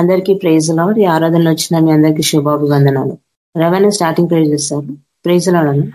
అందరికీ praise lord ఈ ఆరాధన వచ్చిన మీ అందరికీ శుభాభివందనాలు. రవాణా స్టార్టింగ్ ప్రైజ్ చేస్తారు. ప్రైజ్ లాడను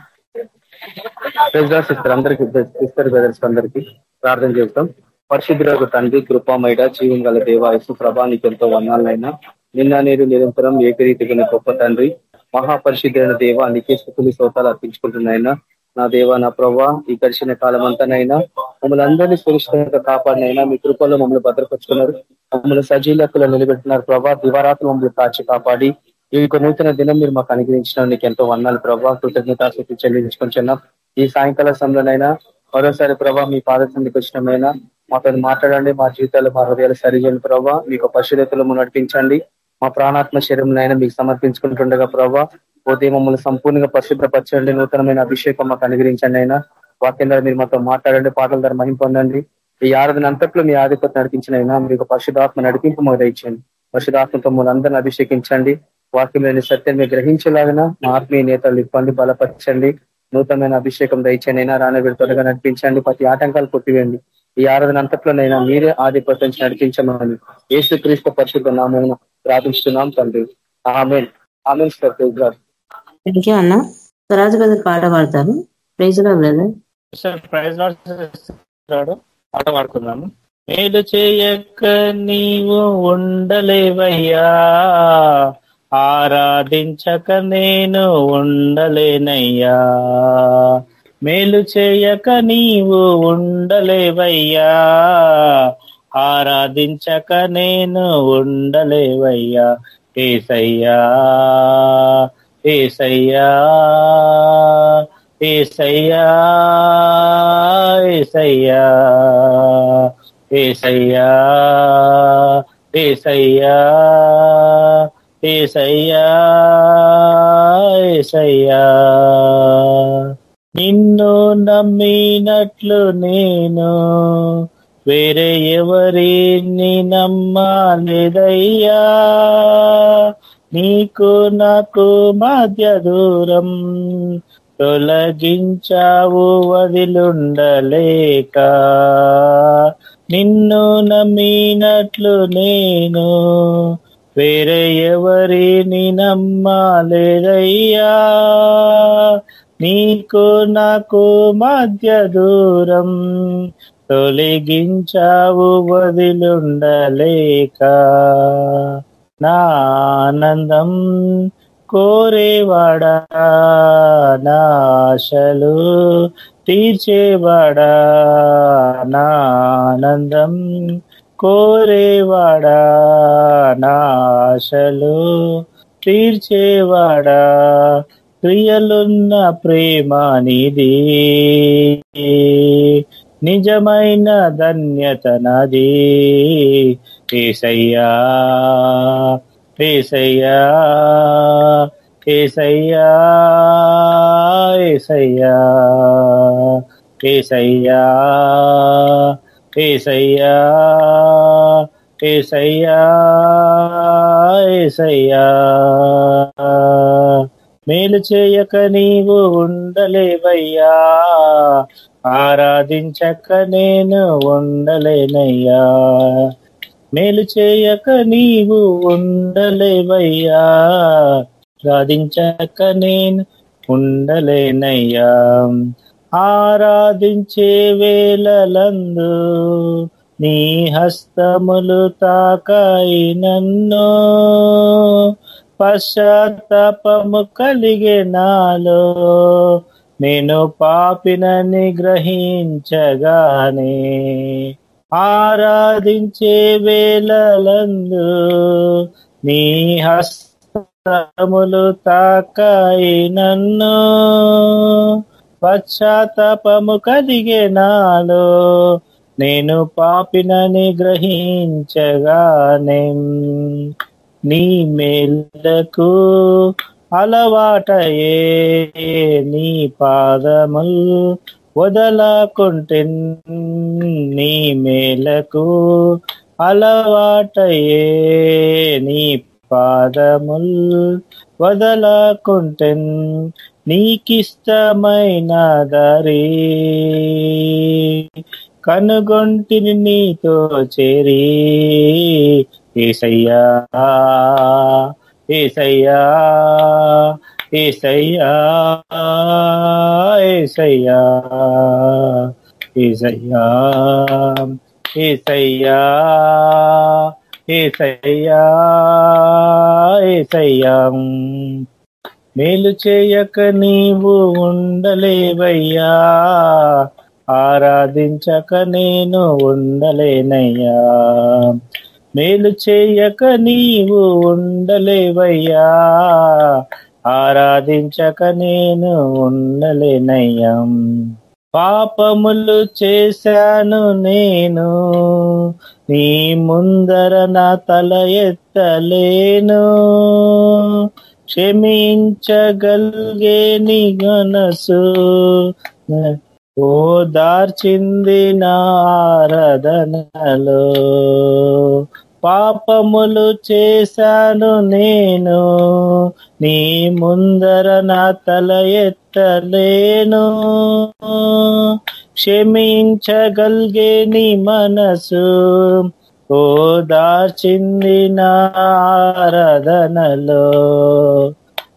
సిస్టర్ అందరికి సిస్టర్ బ్రదర్స్ అందరికీ ప్రార్థన చేస్తాం. పరిశుద్ధులకు తండ్రి కృపామైడ జీవం గల దేవాయసు ప్రభానికి ఎంతో వందాలైనా నిన్న నేను నిరంతరం ఏకరీతిగా గొప్ప తండ్రి మహాపరిశుద్ధైన దేవ నీకే స్థుతులు శ్రోతాలు అర్పించుకుంటున్నాయినా. నా దేవ నా ప్రభా ఈ గడిచిన కాలం అంతానైనా మమ్మల్ని అందరినీ సురక్షితంగా కాపాడినైనా మీ కృపల్లో మమ్మల్ని భద్రపరుచుకున్నారు. మమ్మల్ని సజీలకులు నిలబెట్టినారు. ప్రభా దివారాత్రులు మమ్మల్ని కాచి కాపాడి. ఈ యొక్క నూతన దినం మీరు మాకు అనుగ్రహించిన నీకు ఎంతో వందాలు ప్రభా కృతజ్ఞతాశక్తి చెల్లించుకుంటున్నాం. ఈ సాయంకాల సమయంలోనైనా మరోసారి ప్రభా మీ పాదశానికి వచ్చినమైనా మాతో మాట్లాడండి. మా జీవితాలు మా హృదయాలు సరిచేయండి ప్రభా మీకు పరిశుద్ధతలు నడిపించండి. మా ప్రాణాత్మ శరీరం మీకు సమర్పించుకుంటుండగా ప్రభా పోతే మమ్మల్ని సంపూర్ణంగా పరిశుభ్రపరచండి నూతనమైన అభిషేకం మాకు అనుగ్రహించండి అయినా. వాక్యం ద్వారా మీరు మాతో మాట్లాడండి పాటల ద్వారా మహింపొందండి ఈ ఆరాధన అంతట్లో మీ ఆధిపత్యం నడిపించిన అయినా. మీకు పరిశుధాత్మ నడిపింపు మాకు దయచండి పరిశుధాత్మతో మమ్మల్ని అందరిని అభిషేకించండి. వాక్యం సత్యం మీరు గ్రహించలాగిన మా ఆత్మీయ నేతలు ఇబ్బంది బలపరచండి. నూతనమైన అభిషేకం దయచండి అయినా. రానబెడి త్వరగా నడిపించండి. ప్రతి ఆటంకాలు కొట్టివేయండి. ఈ ఆరాధన అంతట్లోనైనా మీరే ఆధిపత్యం నడిపించమని ఏసుక్రీస్తు పరిశుద్ధ నామం ప్రార్థిస్తున్నాం తండ్రి. Amen. Amen sir thank you అన్న. రాజు బ్రదర్ పాట పాడతారు. ప్రైజ్లో బ్రదర్. ప్రైజ్ పాట పాడుకుందాము. మేలు చేయక నీవు ఉండలేవయ్యా. ఆరాధించక నేను ఉండలేనయ్యా. మేలు చేయక నీవు ఉండలేవయ్యా. ఆరాధించక నేను ఉండలేవయ్యా. ఏసయ్యా. ఏసయ్యా ఏసయ్యా ఏసయ్యా ఏసయ్యా ఏసయ్యా ఏసయ్యా ఏసయ్యా. నిన్ను నమ్మినట్లు నేను వేరే ఎవరిని నమ్మలేదయ్యా. నీకు నాకు మధ్య దూరం తొలగించావు వదిలుండలేక. నిన్ను నమ్మినట్లు నేను వేరే ఎవరిని నమ్మాలేదయ్యా. నీకు నాకు మధ్య దూరం తొలగించావు వదిలుండలేక. నా ఆనందం కోరేవాడా? నాశలు తీర్చేవాడా? నా ఆనందం కోరేవాడా? నాశలు తీర్చేవాడా? క్రియలున్న ప్రేమ నిధి నిజమైన ధన్యత నది. ఏసయ్యా ఏసయ్యా ఏసయ్యా ఏసయ్యా ఏసయ్యా ఏసయ్యా ఏసయ్యా ఏసయ్యా మేలు చేయక నీవు ఉండలేవయ్యా. ఆరాధించక నేను ఉండలేనయ్యా. మేలు చేయక నీవు ఉండలేవయ్యా. ఆరాధించక నేను ఉండలేనయ్యా. ఆరాధించే వేళలందు నీ హస్తములు తాకాయి నన్ను. పశ్చాత్తాపము కలిగే నాలో నేను పాపినని గ్రహించగానే ఆరాధించే వేళలందు నీ హస్తములు తాకాయి నన్ను. పశ్చాత్తాపము కదిగే నాలో నేను పాపినని గ్రహించగానే నీ మేలకు అలవాటయే నీ పాదముల్ వదలకుంటే నీ మేలకు అలవాటయే నీ పాదముల్ వదలకుంటే నీకిష్టమైన దరి కనుగొంటిని నీతో చేరి ఏసయ్యా. ఏసయ్యా ఏసయ్యా ఏసయ్యా ఏసయ్యా ఏసయ్యా ఏసయ్యా ఏసయ్యా. మేలు చేయక నీవు ఉండలేవయ్యా ఆరాధించక నేను ఉండలేనయ్యా. మేలు చేయక నీవు ఉండలేవయ్యా. ఆరాధించక నేను ఉండలేనయ్యం. పాపములు చేశాను నేను నీ ముందర నా తల ఎత్తలేను. క్షమించగలిగే నీ గనసు ఓ దార్చింది నారదనలో పాపములు చేశాను నేను. నీ ముందర నా తల ఎత్తలేను. క్షమించగలిగే నీ మనసు. ఓ దార్చింది నారదనలో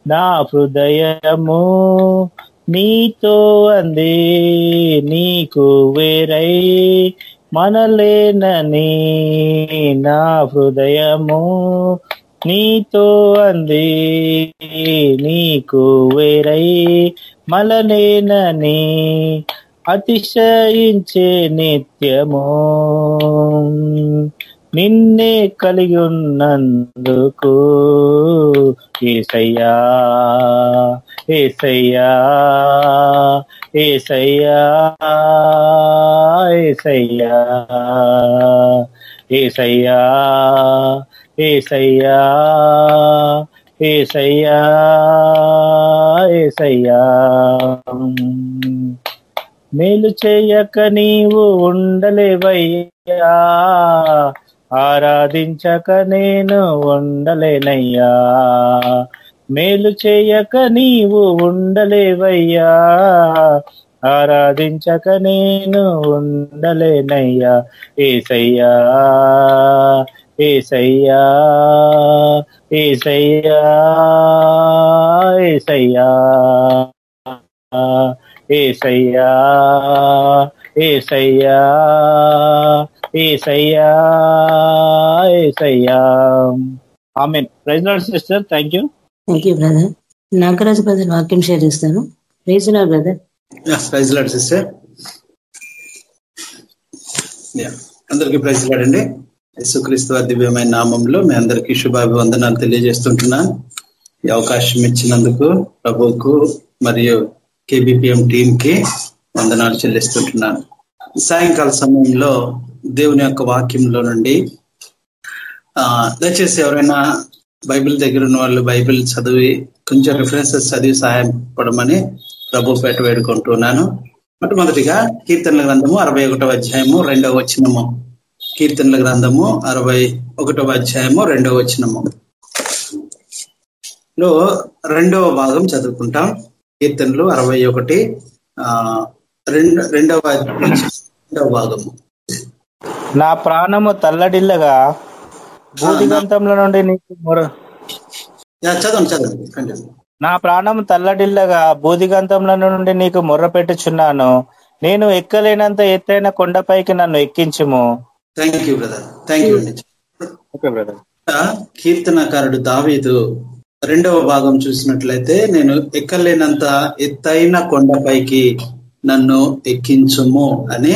నా హృదయము నీతో అంది నీకు వేరై మనలేనని నా హృదయము నీతో అంది నీకు వేరై మలనేనని అతిశయించే నిత్యము. నిన్నే కలిగి ఉన్నందుకు ఏసయ్యా ఏసయ్యా. ఏసయ్యా ఏసయ్యా ఏసయ్యా ఏసయ్యా ఏసయ్యా ఏసయ్యా. మేలు చేయక నీవు ఉండలేవయ్యా ఆరాధించక నేను ఉండలేనయ్యా. మేలు చేయక నీవు ఉండలేవయ్యా. ఆరాధించక నేను ఉండలేనయ్యా. ఏసయ్యా ఏసయ్యా ఏసయ్యా ఏసయ్యా ఏసయ్యా ఏసయ్యా ఏసయ్యా ఏసయ్యా. ఆమె praise sister thank you thank you brother Nagaraju brother వాక్యం షేర్ చేస్తాను. ప్రైజ్ నా బ్రదర్ ప్రైజ్ లాడ్ సిస్టర్ అందరికీ ప్రైజ్ లాడండి యేసుక్రీస్తు దివ్యమైన నామంలో మీ అందరికీ శుభాభివందనాలు తెలియజేస్తుంటున్నాను ఈ అవకాశం ఇచ్చినందుకు ప్రభుకు మరియు కేబిపిఎం టీం కి వందనాలు చెల్లిస్తుంటున్నాను సాయంకాల సమయంలో దేవుని యొక్క వాక్యంలో నుండి దయచేసి ఎవరైనా బైబిల్ దగ్గర ఉన్న వాళ్ళు బైబిల్ చదివి కొంచెం రిఫరెన్సెస్ చదివి సహాయపడమని ప్రభు పేట వేడుకుంటున్నాను. మొట్టమొదటిగా కీర్తనల గ్రంథము అరవై ఒకటవ అధ్యాయము రెండవ వచనము. కీర్తనల గ్రంథము అరవై ఒకటవ అధ్యాయము రెండవ వచనము. లో రెండవ భాగం చదువుకుంటాం. కీర్తనలు అరవై ఒకటి రెండవ రెండవ భాగము. నా ప్రాణము తల్లడిల్లగా నుండి నీకు మొర చదవండి చదవండి. నా ప్రాణం తల్లడిల్లగా బూదిగంతంలో నుండి నీకు మొర్ర పెట్టుచున్నాను. నేను ఎక్కలేనంత ఎత్తైన కొండపైకి నన్ను ఎక్కించుము. Thank you brother thank you okay brother కీర్తనకారుడు దావీదు రెండవ భాగం చూసినట్లయితే నేను ఎక్కలేనంత ఎత్తైన కొండపైకి నన్ను ఎక్కించుము అని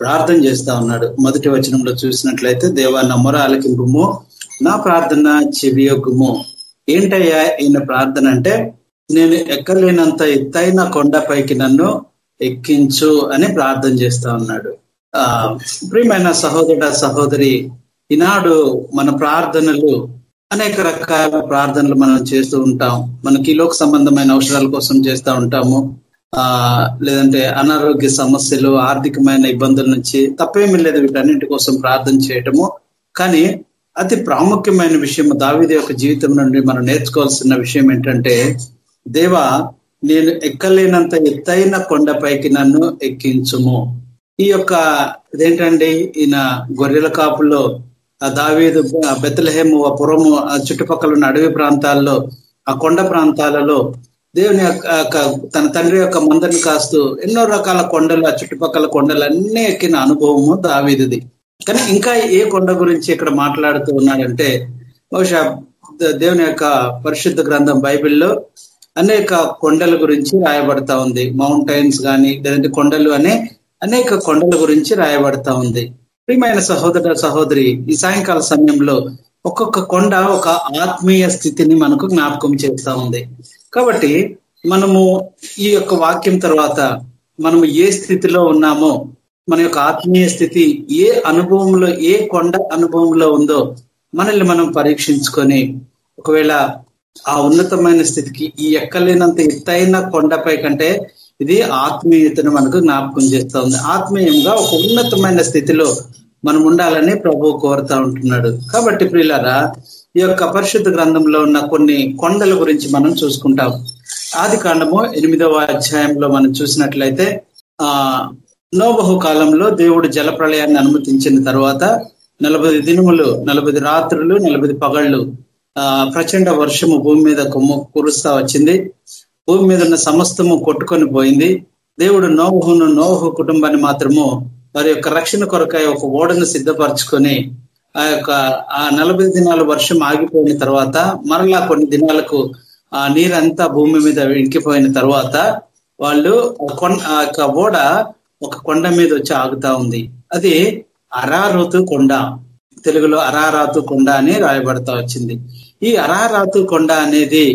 ప్రార్థన చేస్తా ఉన్నాడు. మొదటి వచనంలో చూసినట్లయితే దేవా నమ్మర ఆలకింపుము నా ప్రార్థన చెవియొగ్గుము. ఏంటయ్యా ఈయన ప్రార్థన అంటే నేను ఎక్కలేనంత ఎత్తైన కొండపైకి నన్ను ఎక్కించు అని ప్రార్థన చేస్తా ఉన్నాడు. ఆ ప్రియమైన సహోదరుడ సహోదరి ఈనాడు మన ప్రార్థనలు అనేక రకాల ప్రార్థనలు మనం చేస్తూ ఉంటాం. మనకి లోక సంబంధమైన అవసరాల కోసం చేస్తూ ఉంటాము. ఆ లేదంటే అనారోగ్య సమస్యలు ఆర్థికమైన ఇబ్బందుల నుంచి తప్పేమీ లేదు వీటన్నింటి కోసం ప్రార్థన చేయటము. కానీ అతి ప్రాముఖ్యమైన విషయం దావిది యొక్క జీవితం నుండి మనం నేర్చుకోవాల్సిన విషయం ఏంటంటే దేవా నేను ఎక్కలేనంత ఎత్తైన కొండపైకి నన్ను ఎక్కించుము. ఈ యొక్క ఇదేంటండి? ఈయన గొర్రెల కాపులో ఆ దావీదు బెత్తలహేము ఆ పురము ఆ చుట్టుపక్కల ఉన్న అడవి ప్రాంతాల్లో ఆ కొండ ప్రాంతాలలో దేవుని యొక్క తన తండ్రి యొక్క మందరిని కాస్తూ ఎన్నో రకాల కొండలు ఆ చుట్టుపక్కల కొండలు అన్ని ఎక్కిన అనుభవము దావీదిది. కానీ ఇంకా ఏ కొండ గురించి ఇక్కడ మాట్లాడుతూ ఉన్నాడంటే బహుశా దేవుని యొక్క పరిశుద్ధ గ్రంథం బైబిల్లో అనేక కొండల గురించి రాయబడతా ఉంది. మౌంటైన్స్ కానీ లేదంటే కొండలు అనే అనేక కొండల గురించి రాయబడతా ఉంది. ప్రియమైన సహోదర సహోదరి ఈ సాయంకాల సమయంలో ఒక్కొక్క కొండ ఒక ఆత్మీయ స్థితిని మనకు జ్ఞాపకం చేస్తా ఉంది. కాబట్టి మనము ఈ యొక్క వాక్యం తర్వాత మనము ఏ స్థితిలో ఉన్నామో మన యొక్క ఆత్మీయ స్థితి ఏ అనుభవంలో ఏ కొండ అనుభవంలో ఉందో మనల్ని మనం పరీక్షించుకొని ఒకవేళ ఆ ఉన్నతమైన స్థితికి ఈ ఎక్కలేనంత ఎత్తైన కొండపై కంటే ఇది ఆత్మీయతను మనకు జ్ఞాపకం చేస్తూ ఉంది. ఆత్మీయంగా ఒక ఉన్నతమైన స్థితిలో మనం ఉండాలని ప్రభు కోరుతా ఉంటున్నాడు. కాబట్టి ప్రియులారా ఈ యొక్క పరిశుద్ధ గ్రంథంలో ఉన్న కొన్ని కొండల గురించి మనం చూసుకుంటాం. ఆది కాండము ఎనిమిదవ అధ్యాయంలో మనం చూసినట్లయితే ఆ నోబహు కాలంలో దేవుడు జల ప్రళయాన్ని అనుమతించిన తర్వాత నలభై దినములు నలభై రాత్రులు నలభై పగళ్ళు ఆ ప్రచండ వర్షము భూమి మీద కొమ్ము కురుస్తా వచ్చింది. భూమి మీద ఉన్న సమస్తము కొట్టుకొని పోయింది. దేవుడు నోహును నోహు కుటుంబాన్ని మాత్రము వారి యొక్క రక్షణ కొరకై ఒక ఓడను సిద్ధపరచుకొని ఆ యొక్క ఆ నలభై దినాల వర్షం ఆగిపోయిన తర్వాత మరలా కొన్ని దినాలకు ఆ నీరంతా భూమి మీద ఇంకిపోయిన తర్వాత వాళ్ళు ఆ యొక్క ఓడ ఒక కొండ మీద వచ్చి ఆగుతా ఉంది. అది అరారోతు కొండ. తెలుగులో అరారాతు కొండ అని రాయబడతా వచ్చింది. ఈ అరారాతు కొండ అనేది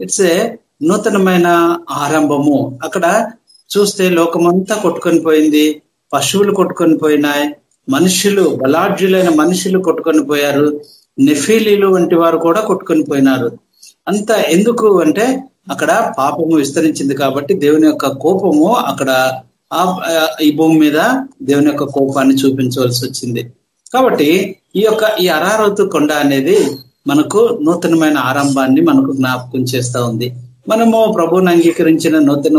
ఇట్స్ ఏ నూతనమైన ఆరంభము. అక్కడ చూస్తే లోకమంతా కొట్టుకొని పోయింది. పశువులు కొట్టుకొని పోయినాయి. మనుషులు బలాఢ్యులైన మనుషులు కొట్టుకొని పోయారు. నెఫీలీలు వంటి వారు కూడా కొట్టుకొని పోయినారు. అంత ఎందుకు అంటే అక్కడ పాపము విస్తరించింది కాబట్టి దేవుని యొక్క కోపము అక్కడ ఈ భూమి మీద దేవుని యొక్క కోపాన్ని చూపించవలసి వచ్చింది. కాబట్టి ఈ యొక్క ఈ అరారతు కొండ అనేది మనకు నూతనమైన ఆరంభాన్ని మనకు జ్ఞాపకం చేస్తా ఉంది. మనము ప్రభువుని అంగీకరించిన నూతన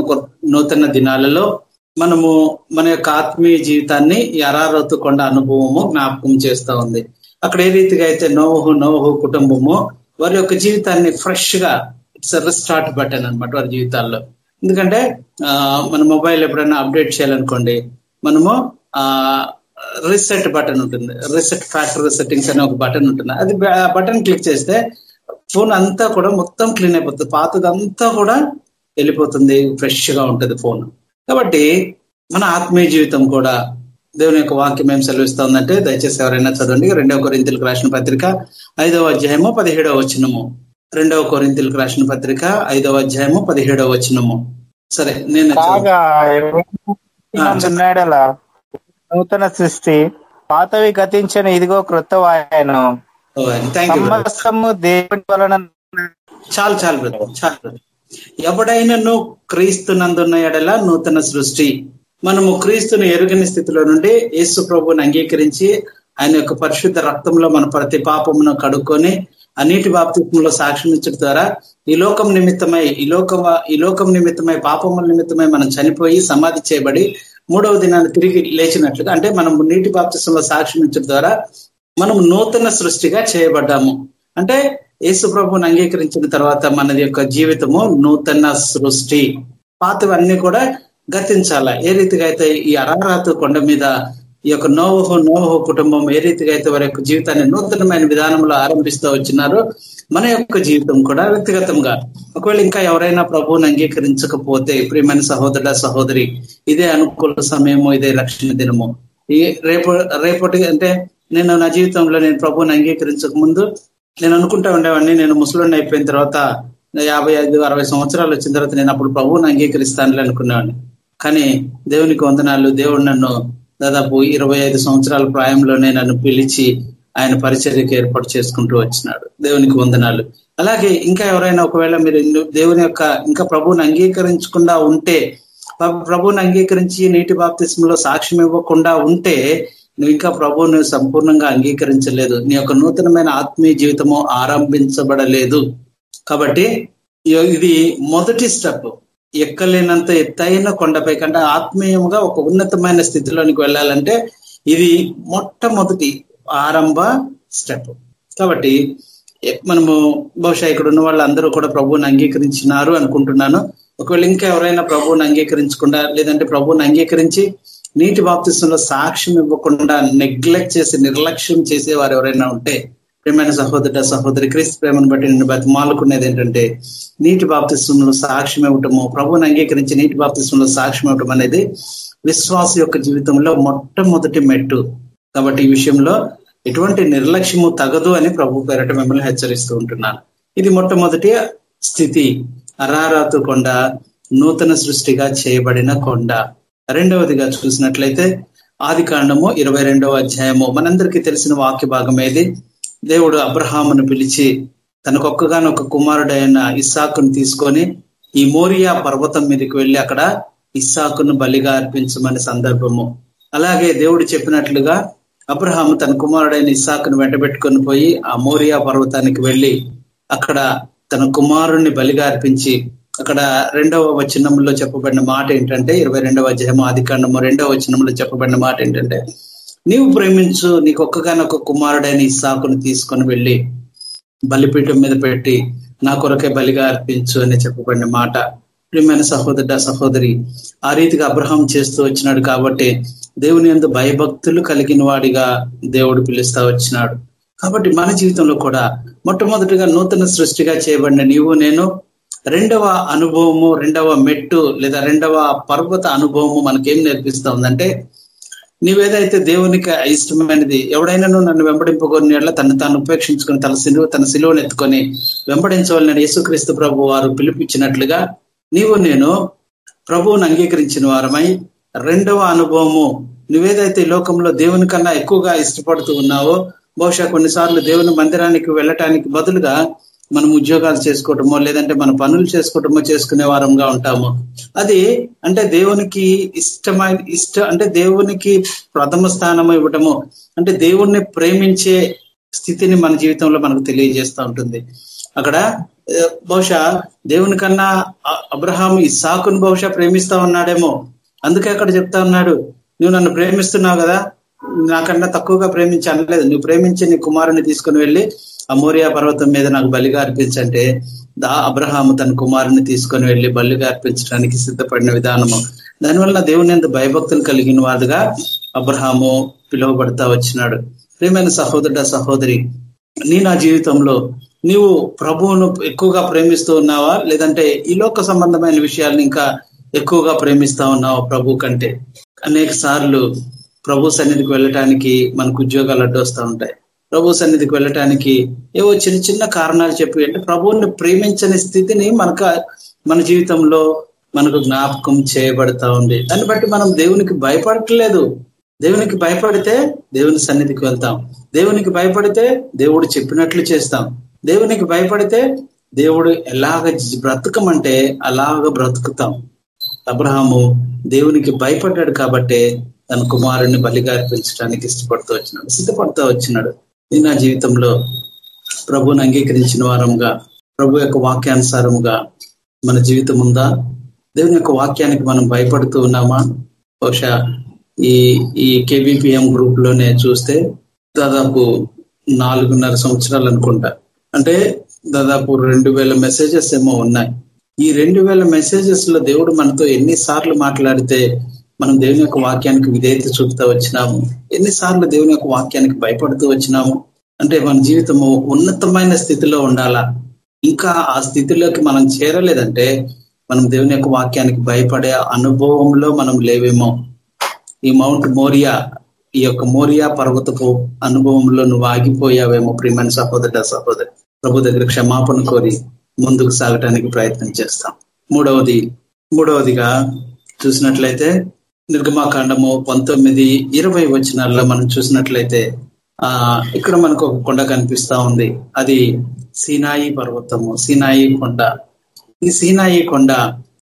నూతన దినాలలో మనము మన యొక్క ఆత్మీయ జీవితాన్ని ఎరారొత్తుకొండ కొండ అనుభవము జ్ఞాపకం చేస్తా ఉంది. అక్కడ ఏ రీతిగా అయితే నోహు నోహు కుటుంబము వారి యొక్క జీవితాన్ని ఫ్రెష్గా ఇట్స్ రిస్టార్ట్ బటన్ అనమాట వారి జీవితాల్లో. ఎందుకంటే మన మొబైల్ ఎప్పుడైనా అప్డేట్ చేయాలనుకోండి మనము ఆ రీసెట్ బటన్ ఉంటుంది. రీసెట్ ఫ్యాక్టరీ సెట్టింగ్స్ అనే ఒక బటన్ ఉంటుంది. అది బటన్ క్లిక్ చేస్తే ఫోన్ అంతా కూడా మొత్తం క్లీన్ అయిపోతుంది. పాతదంతా కూడా వెళ్ళిపోతుంది ఫ్రెష్గా ఉంటుంది ఫోన్ కాబట్టి మన ఆత్మీయ జీవితం కూడా దేవుని యొక్క వాక్యం ఏం సెలవిస్తుందంటే దయచేసి ఎవరైనా చదవండి. రెండవ కొరింతలకు రాసిన పత్రిక ఐదవ అధ్యాయము పదిహేడవ వచనము. రెండవ కొరింతలకు రాసిన పత్రిక ఐదవ అధ్యాయము పదిహేడవ వచనము. సరే నేను నూతన సృష్టి పాతవి గతించిన ఇదిగో క్రొత్త వాయను. దేవుని వలన చాలు చాలు చాలు ఎవడైనాను క్రీస్తునందున్న ఎడల నూతన సృష్టి. మనము క్రీస్తును ఎరుగని స్థితిలో నుండి యేసు ప్రభుని అంగీకరించి ఆయన యొక్క పరిశుద్ధ రక్తంలో మన ప్రతి పాపమును కడుక్కొని ఆ నీటి బాప్తిత్వంలో సాక్ష్యం ద్వారా ఈ లోకం నిమిత్తమై ఈ లోకం ఈ లోకం నిమిత్తమై పాపముల నిమిత్తమై మనం చనిపోయి సమాధి చేయబడి మూడవ దినాన్ని తిరిగి లేచినట్లుగా అంటే మనం నీటి బాప్తిత్వంలో సాక్షించడం ద్వారా మనం నూతన సృష్టిగా చేయబడ్డాము. అంటే యేసు ప్రభుని అంగీకరించిన తర్వాత మన యొక్క జీవితము నూతన సృష్టి. పాతవన్నీ కూడా గతించాల? ఏ రీతిగా అయితే ఈ అరారాతు కొండ మీద ఈ యొక్క నోవహు నోవహు కుటుంబం ఏ రీతిగా అయితే వారి యొక్క జీవితాన్ని నూతనమైన విధానంలో ఆరంభిస్తూ వచ్చినారో మన యొక్క జీవితం కూడా వ్యక్తిగతంగా. ఒకవేళ ఇంకా ఎవరైనా ప్రభువుని అంగీకరించకపోతే ప్రియమైన సహోదరుడ సహోదరి ఇదే అనుకూల సమయము ఇదే రక్షణ దినము. ఈ రేపు రేపటి అంటే నేను నా జీవితంలో నేను ప్రభువుని అంగీకరించక ముందు నేను అనుకుంటా ఉండేవాడిని. నేను ముసలిని అయిపోయిన తర్వాత యాభై ఐదు అరవై సంవత్సరాలు వచ్చిన తర్వాత నేను అప్పుడు ప్రభువుని అంగీకరిస్తానులే అనుకునేవాడిని. కానీ దేవునికి వందనాలు దేవుడు నన్ను దాదాపు ఇరవై ఐదు సంవత్సరాల ప్రాయంలోనే నన్ను పిలిచి ఆయన పరిచర్యకు ఏర్పాటు చేసుకుంటూ వచ్చినాడు. దేవునికి వందనాలు. అలాగే ఇంకా ఎవరైనా ఒకవేళ మీరు దేవుని యొక్క ఇంకా ప్రభువుని అంగీకరించకుండా ఉంటే ప్రభువుని అంగీకరించి నీటి బాప్తిస్మంలో సాక్ష్యం ఇవ్వకుండా ఉంటే నువ్వు ఇంకా ప్రభువుని సంపూర్ణంగా అంగీకరించలేదు. నీ యొక్క నూతనమైన ఆత్మీయ జీవితము ఆరంభించబడలేదు. కాబట్టి ఇది మొదటి స్టెప్ ఎక్కలేనంత ఎత్తైన కొండపై కంటే ఆత్మీయంగా ఒక ఉన్నతమైన స్థితిలోనికి వెళ్ళాలంటే ఇది మొట్టమొదటి ఆరంభ స్టెప్ కాబట్టి మనము బహుశా ఇక్కడ ఉన్న వాళ్ళందరూ కూడా ప్రభువుని అంగీకరించినారు అనుకుంటున్నాను. ఒకవేళ ఇంకా ఎవరైనా ప్రభువుని అంగీకరించకుండా లేదంటే ప్రభువుని అంగీకరించి నీటి బాప్తిస్తంలో సాక్ష్యం ఇవ్వకుండా నెగ్లెక్ట్ చేసి నిర్లక్ష్యం చేసేవారు ఎవరైనా ఉంటే ప్రేమైన సహోదరుడ సహోదరి క్రీస్తు ప్రేమను బట్టి నేను బతిమాలుకునేది ఏంటంటే నీటి బాప్తిస్తంలో సాక్ష్యం ఇవ్వటము ప్రభువుని అంగీకరించి నీటి బాప్తిస్తంలో సాక్ష్యం ఇవ్వటం అనేది విశ్వాస యొక్క జీవితంలో మొట్టమొదటి మెట్టు. కాబట్టి ఈ విషయంలో ఎటువంటి నిర్లక్ష్యము తగదు అని ప్రభు పేరట మిమ్మల్ని హెచ్చరిస్తూ ఉంటున్నాను. ఇది మొట్టమొదటి స్థితి. అరారాతు కొండ నూతన సృష్టిగా చేయబడిన కొండ. రెండవదిగా చూసినట్లయితే ఆది కాండము ఇరవై రెండవ అధ్యాయము. మనందరికీ తెలిసిన వాక్య భాగం ఏది? దేవుడు అబ్రహామును పిలిచి తనకొక్కగానొక కుమారుడైన ఇస్సాకును తీసుకొని ఈ మోరియా పర్వతం మీదకి వెళ్ళి అక్కడ ఇస్సాకును బలిగా అర్పించమని సందర్భము. అలాగే దేవుడు చెప్పినట్లుగా అబ్రహాము తన కుమారుడైన ఇస్సాకును వెంటబెట్టుకొని పోయి ఆ మోరియా పర్వతానికి వెళ్ళి అక్కడ తన కుమారుణ్ణి బలిగా అర్పించి అక్కడ రెండవ వచనంలో చెప్పబడిన మాట ఏంటంటే ఇరవై రెండవ అధ్యాయం ఆదికాండము రెండవ వచనంలో చెప్పబడిన మాట ఏంటంటే నీవు ప్రేమించు నీకు ఒక్కగానొక్క కుమారుడైన ఇస్సాకును తీసుకొని వెళ్ళి బలిపీఠం మీద పెట్టి నా కొరకే బలిగా అర్పించు అని చెప్పబడిన మాట. ప్రియమైన సహోదర సహోదరి ఆ రీతిగా అబ్రహం చేస్తూ వచ్చినాడు కాబట్టి దేవుని ఎందు భయభక్తులు కలిగిన వాడిగా దేవుడు పిలుస్తా వచ్చినాడు. కాబట్టి మన జీవితంలో కూడా మొట్టమొదటిగా నూతన సృష్టిగా చేయబడిన నీవు నేను రెండవ అనుభవము రెండవ మెట్టు లేదా రెండవ పర్వత అనుభవము మనకేం నేర్పిస్తా ఉందంటే నీవేదైతే దేవునికి ఇష్టమైనది ఎవడైనాను నన్ను వెంబడింపకొని తను తాను ఉపేక్షించుకుని తన సిలువ తన సిలువను ఎత్తుకొని వెంబడించవాలని యేసుక్రీస్తు ప్రభు వారు పిలిపించినట్లుగా నీవు నేను ప్రభువును అంగీకరించిన వారమై రెండవ అనుభవము నువ్వేదైతే లోకంలో దేవుని కన్నా ఎక్కువగా ఇష్టపడుతూ ఉన్నావో బహుశా కొన్నిసార్లు దేవుని మందిరానికి వెళ్ళటానికి బదులుగా మనం ఉద్యోగాలు చేసుకోవటమో లేదంటే మన పనులు చేసుకోవటమో చేసుకునే వారంగా ఉంటాము. అది అంటే దేవునికి ఇష్టమైన ఇష్ట అంటే దేవునికి ప్రథమ స్థానం ఇవ్వటము అంటే దేవుణ్ణి ప్రేమించే స్థితిని మన జీవితంలో మనకు తెలియజేస్తూ ఉంటుంది. అక్కడ బహుశా దేవుని కన్నా అబ్రహాం ఈ సాకును బహుశా ప్రేమిస్తా ఉన్నాడేమో. అందుకే అక్కడ చెప్తా ఉన్నాడు నువ్వు నన్ను ప్రేమిస్తున్నావు కదా నాకన్నా తక్కువగా ప్రేమించి అనలేదు నువ్వు ప్రేమించి నీ కుమారుని తీసుకుని వెళ్ళి అమోరియా పర్వతం మీద నాకు బలిగా అర్పించంటే దా అబ్రహాము తన కుమారుని తీసుకొని వెళ్ళి బలిగా అర్పించడానికి సిద్ధపడిన విధానము. దానివల్ల దేవుని ఎంత భయభక్తులు కలిగిన వాడుగా అబ్రహాము పిలువబడతా వచ్చినాడు. ప్రియమైన సహోదరుడ సహోదరి నీ నా జీవితంలో నీవు ప్రభువును ఎక్కువగా ప్రేమిస్తూ ఉన్నావా? లేదంటే ఈ లోక సంబంధమైన విషయాలను ఇంకా ఎక్కువగా ప్రేమిస్తా ఉన్నావా ప్రభు కంటే? అనేక సార్లు ప్రభు సన్నిధికి వెళ్ళటానికి మనకు ఉద్యోగాలు అడ్డొస్తూ ఉంటాయి. ప్రభు సన్నిధికి వెళ్ళటానికి ఏవో చిన్న చిన్న కారణాలు చెప్పి అంటే ప్రభువుని ప్రేమించని స్థితిని మనకు మన జీవితంలో మనకు జ్ఞాపకం చేయబడతా ఉంది. దాన్ని బట్టి మనం దేవునికి భయపడట్లేదు. దేవునికి భయపడితే దేవుని సన్నిధికి వెళ్తాం. దేవునికి భయపడితే దేవుడు చెప్పినట్లు చేస్తాం. దేవునికి భయపడితే దేవుడు ఎలాగ బ్రతకమంటే అలాగ బ్రతుకుతాం. అబ్రహాము దేవునికి భయపడ్డాడు కాబట్టే తన కుమారుణ్ణి బలిగా అర్పించడానికి ఇష్టపడుతూ వచ్చినాడు సిద్ధపడుతూ వచ్చినాడు. ఈ నా జీవితంలో ప్రభుని అంగీకరించిన వారంగా ప్రభు యొక్క వాక్యానుసారముగా మన జీవితం ఉందా? దేవుని యొక్క వాక్యానికి మనం భయపడుతూ ఉన్నామా? బహుశా ఈ ఈ కేబిపిఎం గ్రూప్లోనే చూస్తే దాదాపు నాలుగున్నర సంవత్సరాలు అనుకుంటా. అంటే దాదాపు రెండు వేల మెసేజెస్ ఏమో ఉన్నాయి. ఈ రెండు వేల మెసేజెస్లో దేవుడు మనతో ఎన్నిసార్లు మాట్లాడితే మనం దేవుని యొక్క వాక్యానికి విధేయత చూపుతూ వచ్చినాము. ఎన్నిసార్లు దేవుని యొక్క వాక్యానికి భయపడుతూ వచ్చినాము? అంటే మన జీవితము ఉన్నతమైన స్థితిలో ఉండాలా? ఇంకా ఆ స్థితిలోకి మనం చేరలేదంటే మనం దేవుని యొక్క వాక్యానికి భయపడే అనుభవంలో మనం లేవేమో. ఈ మౌంట్ మోరియా ఈ యొక్క మోరియా పర్వతపు అనుభవంలో నువ్వు ఆగిపోయావేమో ప్రియమైన సహోదర సహోదరి. ప్రభు దగ్గర క్షమాపణ కోరి ముందుకు సాగటానికి ప్రయత్నం చేస్తాం. మూడవది మూడవదిగా చూసినట్లయితే నిర్గమాకాండము పంతొమ్మిది ఇరవై వచనాల్లో మనం చూసినట్లయితే ఆ ఇక్కడ మనకు ఒక కొండ కనిపిస్తా ఉంది. అది సీనాయి పర్వతము సీనాయి కొండ. ఈ సీనాయి కొండ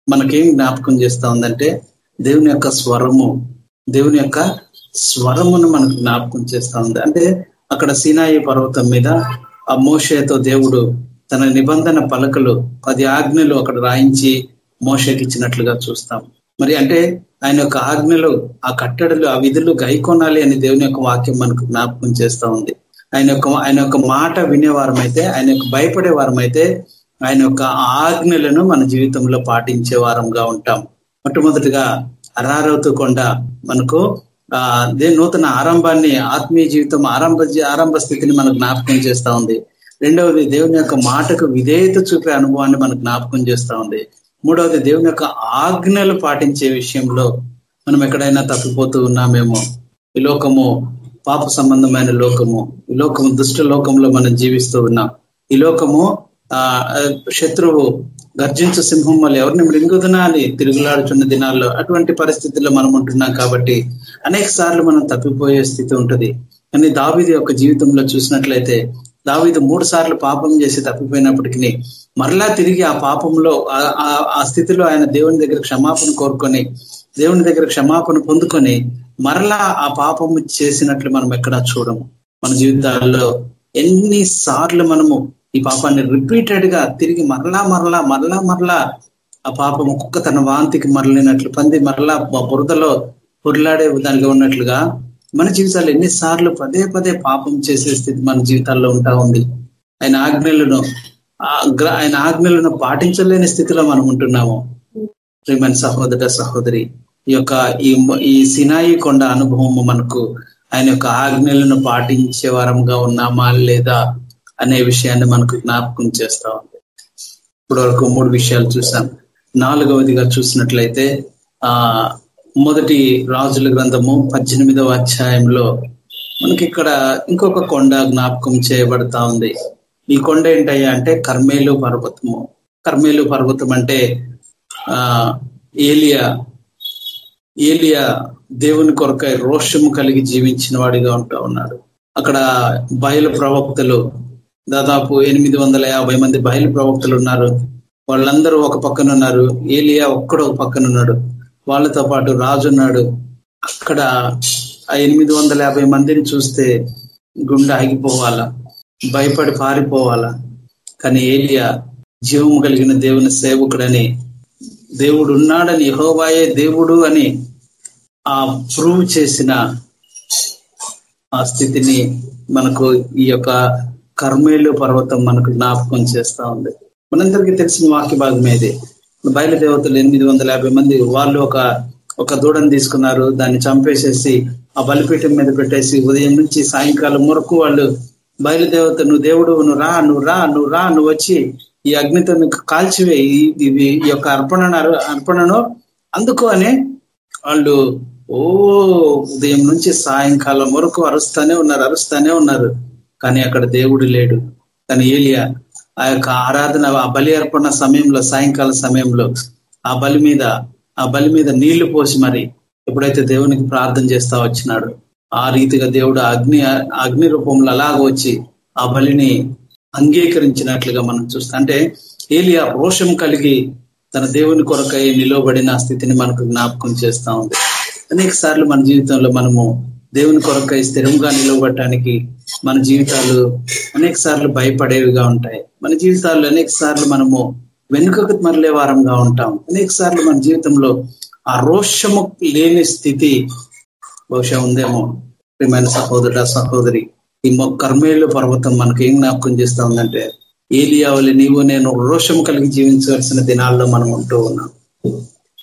మనకేం జ్ఞాపకం చేస్తా ఉందంటే దేవుని యొక్క స్వరము దేవుని యొక్క స్వరమును మనకు జ్ఞాపకం చేస్తా ఉంది. అంటే అక్కడ సీనాయి పర్వతం మీద ఆ మోషతో దేవుడు తన నిబంధన పలకలు పది ఆజ్ఞలు అక్కడ రాయించి మోషకిచ్చినట్లుగా చూస్తాం. మరి అంటే ఆయన యొక్క ఆజ్ఞలు ఆ కట్టడలు ఆ విధులు గైకొనాలి అని దేవుని యొక్క వాక్యం మనకు జ్ఞాపకం చేస్తూ ఉంది. ఆయన యొక్క ఆయన యొక్క మాట వినేవారం అయితే ఆయన యొక్క భయపడే వారం అయితే ఆయన యొక్క ఆజ్ఞలను మన జీవితంలో పాటించే వారంగా ఉంటాం. మొట్టమొదటిగా అరారవుతూ కొండ మనకు ఆ దే నూతన ఆరంభాన్ని ఆత్మీయ జీవితం ఆరంభ ఆరంభ స్థితిని మనకు జ్ఞాపకం చేస్తూ ఉంది. రెండవది దేవుని యొక్క మాటకు విధేయత చూపే అనుభవాన్ని మనకు జ్ఞాపకం చేస్తా ఉంది. మూడవది దేవుని యొక్క ఆజ్ఞలు పాటించే విషయంలో మనం ఎక్కడైనా తప్పిపోతూ ఉన్నామేమో. ఈ లోకము పాప సంబంధమైన లోకము ఈ లోకము దుష్ట లోకంలో మనం జీవిస్తూ ఉన్నాం. ఈ లోకము ఆ శత్రువు గర్జించు సింహం వల్ల ఎవరిని మృంగుదునా అని తిరుగులాడుచున్న దినాల్లో అటువంటి పరిస్థితుల్లో మనం ఉంటున్నాం కాబట్టి అనేక సార్లు మనం తప్పిపోయే స్థితి ఉంటుంది. కానీ దావిది యొక్క జీవితంలో చూసినట్లయితే దావిది మూడు సార్లు పాపం చేసి తప్పిపోయినప్పటికీ మరలా తిరిగి ఆ పాపంలో ఆ స్థితిలో ఆయన దేవుని దగ్గర క్షమాపణ కోరుకొని దేవుని దగ్గర క్షమాపణ పొందుకొని మరలా ఆ పాపము చేసినట్లు మనం ఎక్కడా చూడము. మన జీవితాల్లో ఎన్ని సార్లు మనము ఈ పాపాన్ని రిపీటెడ్గా తిరిగి మరలా మరలా మరలా మరలా ఆ పాపం కుక్క తన వాంతికి మరలినట్లు పంది మరలా బురదలో పొరిలాడే దానిలో ఉన్నట్లుగా మన జీవితాలు ఎన్నిసార్లు పదే పదే పాపం చేసే స్థితి మన జీవితాల్లో ఉంటా ఉంది. ఆయన ఆజ్ఞలను ఆయన ఆజ్ఞలను పాటించలేని స్థితిలో మనం ఉంటున్నాము. శ్రీమన్ సహోదర సహోదరి ఈ యొక్క ఈ సినాయి కొండ అనుభవము మనకు ఆయన యొక్క ఆజ్ఞలను పాటించే వారంగా ఉన్నామా లేదా అనే విషయాన్ని మనకు జ్ఞాపకం చేస్తా ఉంది. ఇప్పటి వరకు మూడు విషయాలు చూసాం నాలుగవదిగా చూసినట్లయితే ఆ మొదటి రాజుల గ్రంథము పద్దెనిమిదవ అధ్యాయంలో మనకి ఇక్కడ ఇంకొక కొండ జ్ఞాపకం చేయబడతా ఉంది. ఈ కొండ ఏంటయ్యా అంటే కర్మేలు పర్వతము. కర్మేలు పర్వతం అంటే ఆ ఏలియా ఏలియా దేవుని కొరకై రోషము కలిగి జీవించిన వాడిగా ఉంటా ఉన్నాడు. అక్కడ బయలు ప్రవక్తలు దాదాపు ఎనిమిది వందల యాభై మంది బయలు ప్రవక్తలు ఉన్నారు. వాళ్ళందరూ ఒక పక్కన ఉన్నారు. ఏలియా ఒక్కడో పక్కన ఉన్నాడు. వాళ్ళతో పాటు రాజు ఉన్నాడు. అక్కడ ఆ ఎనిమిది వందల యాభై మందిని చూస్తే గుండె ఆగిపోవాలా? భయపడి పారిపోవాలా? కానీ ఏలియా జీవము కలిగిన దేవుని సేవకుడని దేవుడు ఉన్నాడని యహోవాయే దేవుడు అని ఆ ప్రూవ్ చేసిన ఆ స్థితిని మనకు ఈ యొక్క కర్మేలు పర్వతం మనకు జ్ఞాపకం చేస్తా ఉంది. మనందరికీ తెలిసిన వాక్య భాగం ఏది? బయలుదేవతలు ఎనిమిది వందల యాభై మంది వాళ్ళు ఒక ఒక దూడను తీసుకున్నారు దాన్ని చంపేసేసి ఆ బలిపీఠం మీద పెట్టేసి ఉదయం నుంచి సాయంకాలం వరకు వాళ్ళు బయలుదేవత నువ్వు దేవుడు నువ్వు రా నువ్వు రా నువ్వు రా నువ్వు వచ్చి ఈ అగ్నితో కాల్చివే. ఇది ఈ యొక్క అర్పణ అర్పణను అందుకు అని వాళ్ళు ఓ ఉదయం నుంచి సాయంకాలం వరకు అరుస్తానే ఉన్నారు అరుస్తానే ఉన్నారు. కానీ అక్కడ దేవుడు లేడు. కానీ ఏలియా ఆ యొక్క ఆరాధన ఆ బలి అర్పణ సమయంలో సాయంకాల సమయంలో ఆ బలి మీద ఆ బలి మీద నీళ్ళు పోసి మరి ఎప్పుడైతే దేవునికి ప్రార్థన చేస్తా వచ్చినాడు ఆ రీతిగా దేవుడు అగ్ని అగ్ని రూపంలో అలాగ వచ్చి ఆ బలిని అంగీకరించినట్లుగా మనం చూస్తాం. అంటే ఏలియా రోషం కలిగి తన దేవుని కొరకై నిలవబడిన స్థితిని మనకు జ్ఞాపకం చేస్తా ఉంది. అనేక సార్లు మన జీవితంలో మనము దేవుని కొరకై స్థిరంగా నిలవబడటానికి మన జీవితాలు అనేక సార్లు భయపడేవిగా ఉంటాయి. మన జీవితాల్లో అనేక సార్లు మనము వెనుకకు మరలే వారంగా ఉంటాం. అనేక సార్లు మన జీవితంలో ఆ రోషము లేని స్థితి బహుశా ఉందేమో. ప్రియమైన సహోదరుడ సహోదరి ఈ కర్మేళ్ళు పర్వతం మనకు ఏం జ్ఞాపకం చేస్తా ఉందంటే ఏలియావలి నీవు నేను రోషం కలిగి జీవించవలసిన దినాల్లో మనం ఉంటూ ఉన్నాం.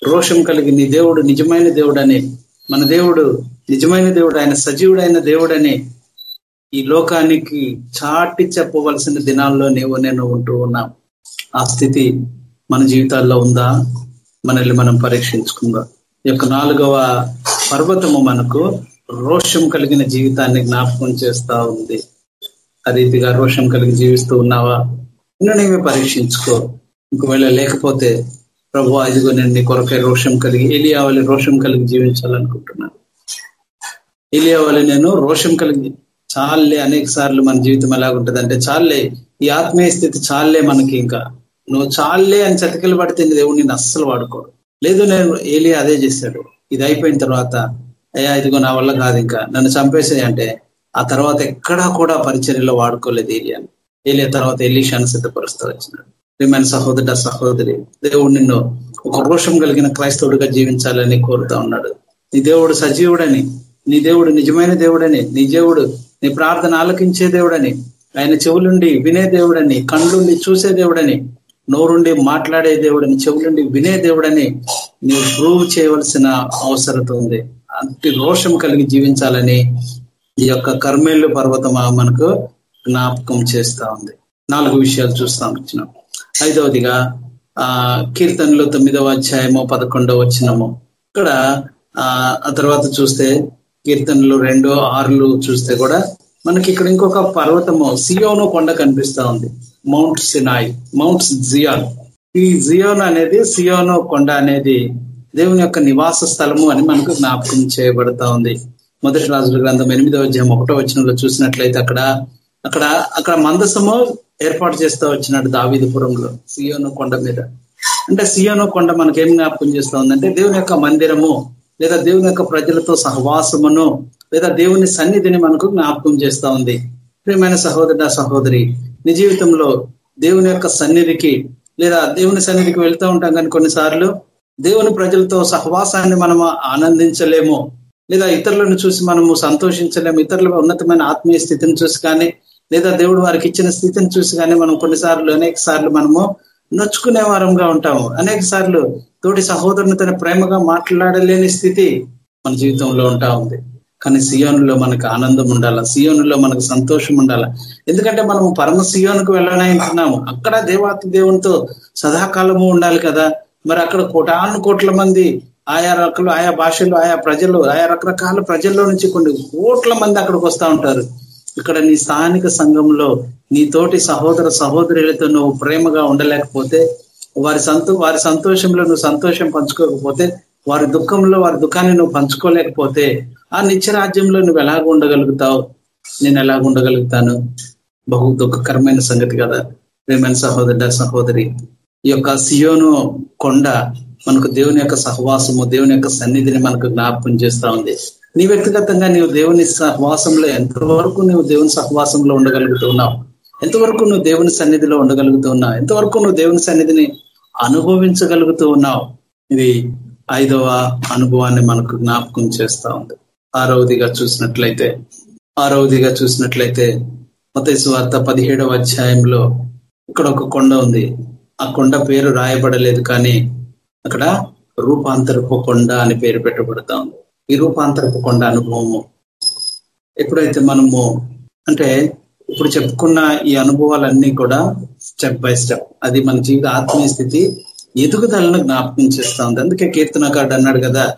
రోషం కలిగి నీ దేవుడు నిజమైన దేవుడని మన దేవుడు నిజమైన దేవుడు ఆయన సజీవుడైన దేవుడని ఈ లోకానికి చాటి చెప్పవలసిన దినాల్లో నీవు నేను ఉంటూ ఉన్నాం. ఆ స్థితి మన జీవితాల్లో ఉందా? మనల్ని మనం పరీక్షించుకుందాం. ఈ యొక్క నాలుగవ పర్వతము మనకు రోషం కలిగిన జీవితాన్ని జ్ఞాపకం చేస్తా ఉంది. ఆ రీతిగా రోషం కలిగి జీవిస్తూ ఉన్నావా? నిన్ను నీవే పరీక్షించుకో. ఒకవేళ లేకపోతే ప్రభు ఇదిగో నేను నీ కొరకే రోషం కలిగి ఎలియావాలి రోషం కలిగి జీవించాలనుకుంటున్నాను. ఎలియావాలి నేను రోషం కలిగి చాలే అనేక సార్లు మన జీవితం ఎలాగుంటుంది అంటే చాలే ఈ ఆత్మీయ స్థితి చాలే మనకి ఇంకా. నువ్వు చాలే అని చతికిలు పడితే దేవుడు నేను అస్సలు వాడుకోడు. లేదు నేను ఏలి అదే చేశాడు. ఇది అయిపోయిన తర్వాత అయ్యా ఇదిగో నా వల్ల కాదు ఇంకా. నన్ను చంపేసేది అంటే ఆ తర్వాత ఎక్కడా కూడా పరిచర్యలో వాడుకోలేదు ఏలియాని ఏలియా తర్వాత ఎలీషాను సిద్ధపరుస్తూ వచ్చినాడు. ప్రియమైన సహోదర సహోదరి దేవుడు నిన్ను ఒక రోషం కలిగిన క్రైస్తవుడిగా జీవించాలని కోరుతా ఉన్నాడు. నీ దేవుడు సజీవుడని నీ దేవుడు నిజమైన దేవుడని నీ దేవుడు నీ ప్రార్థన ఆలకించే దేవుడని ఆయన చెవులుండి వినే దేవుడని కండ్లుండి చూసే దేవుడని నోరుండి మాట్లాడే దేవుడని చెవులుండి వినే దేవుడని నీవు ప్రూవ్ చేయవలసిన అవసరత ఉంది. అతి రోషం కలిగి జీవించాలని ఈ యొక్క కర్మేళ్ళు పర్వతం మనకు జ్ఞాపకం చేస్తా ఉంది. నాలుగు విషయాలు చూస్తాం వచ్చినాం. ఐదవదిగా ఆ కీర్తనలు తొమ్మిదవ అధ్యాయము పదకొండవ వచ్చినము ఇక్కడ ఆ తర్వాత చూస్తే కీర్తనలు రెండు ఆరులు చూస్తే కూడా మనకి ఇక్కడ ఇంకొక పర్వతము సియోను కొండ కనిపిస్తా ఉంది. Mount Sinai mount Zion. ఈ జియోన్ అనేది సియోను కొండ అనేది దేవుని యొక్క నివాస స్థలము అని మనకు జ్ఞాపకం చేయబడతా ఉంది. మొదటి రాజుల గ్రంథం ఎనిమిదవ అధ్యాయం ఒకటో వచనంలో చూసినట్లయితే అక్కడ అక్కడ అక్కడ మందసము ఏర్పాటు చేస్తూ వచ్చినాడు దావీదుపురంలో సియోను కొండ మీద. అంటే సియోను కొండ మనకేం జ్ఞాపకం చేస్తూ ఉందంటే దేవుని యొక్క మందిరము లేదా దేవుని యొక్క ప్రజలతో సహవాసమును లేదా దేవుని సన్నిధిని మనకు జ్ఞాపకం చేస్తా ఉంది. ప్రియమైన సహోదర సహోదరి నీ జీవితంలో దేవుని యొక్క సన్నిధికి లేదా దేవుని సన్నిధికి వెళ్తూ ఉంటాం కానీ కొన్నిసార్లు దేవుని ప్రజలతో సహవాసాన్ని మనము ఆనందించలేము. లేదా ఇతరులను చూసి మనము సంతోషించలేము. ఇతరుల ఉన్నతమైన ఆత్మీయ స్థితిని చూసి కానీ లేదా దేవుడు వారికి ఇచ్చిన స్థితిని చూసి కానీ మనం కొన్నిసార్లు అనేక సార్లు మనము నొచ్చుకునే వారంగా ఉంటాము. అనేక సార్లు తోటి సహోదరుని తన ప్రేమగా మాట్లాడలేని స్థితి మన జీవితంలో ఉంటా ఉంది. కానీ సియోనులో మనకు ఆనందం ఉండాల? సియోనులో మనకు సంతోషం ఉండాల? ఎందుకంటే మనం పరమ సియోనుకు వెళ్ళనంటున్నాము అక్కడ దేవాతి దేవునితో సదాకాలము ఉండాలి కదా. మరి అక్కడ కోటాను కోట్ల మంది ఆయా రకాలు ఆయా భాషలు ఆయా ప్రజలు ఆయా రకరకాల ప్రజల్లో నుంచి కొన్ని కోట్ల మంది అక్కడికి వస్తూ ఉంటారు. ఇక్కడ నీ స్థానిక సంఘంలో నీ తోటి సహోదర సహోదరులతో నువ్వు ప్రేమగా ఉండలేకపోతే వారి సంతో వారి సంతోషంలో నువ్వు సంతోషం పంచుకోకపోతే వారి దుఃఖంలో వారి దుఃఖాన్ని నువ్వు పంచుకోలేకపోతే ఆ నిత్య రాజ్యంలో నువ్వు ఎలాగ ఉండగలుగుతావు? నేను ఎలాగ ఉండగలుగుతాను? బహు దుఃఖకరమైన సంగతి కదా. ప్రేమైన సహోదరుడ సహోదరి ఈ యొక్క సియోను కొండ మనకు దేవుని యొక్క సహవాసము దేవుని యొక్క సన్నిధిని మనకు జ్ఞాపకం చేస్తా ఉంది. నీ వ్యక్తిగతంగా నీవు దేవుని సహవాసంలో ఎంతవరకు నువ్వు దేవుని సహవాసంలో ఉండగలుగుతున్నావు? ఎంతవరకు నువ్వు దేవుని సన్నిధిలో ఉండగలుగుతూ ఉన్నావు ఎంతవరకు నువ్వు దేవుని సన్నిధిని అనుభవించగలుగుతూ ఉన్నావు? ఇది ఐదవ అనుభవాన్ని మనకు జ్ఞాపకం చేస్తా ఉంది. ఆరవదిగా చూసినట్లయితే ఆరవదిగా చూసినట్లయితే మతేసు వార్త పదిహేడవ అధ్యాయంలో ఇక్కడ ఒక కొండ ఉంది. ఆ కొండ పేరు రాయబడలేదు కానీ అక్కడ రూపాంతరపు కొండ అని పేరు పెట్టబడతా ఉంది. ఈ రూపాంతరపు కొండ అనుభవము ఎప్పుడైతే మనము అంటే ఇప్పుడు చెప్పుకున్న ఈ అనుభవాలన్నీ కూడా స్టెప్ బై స్టెప్ అది మన జీవిత ఆత్మీయ స్థితి ఎదుగుదలను జ్ఞాపకం చేస్తా ఉంది. అందుకే కీర్తనకాడు అన్నాడు కదా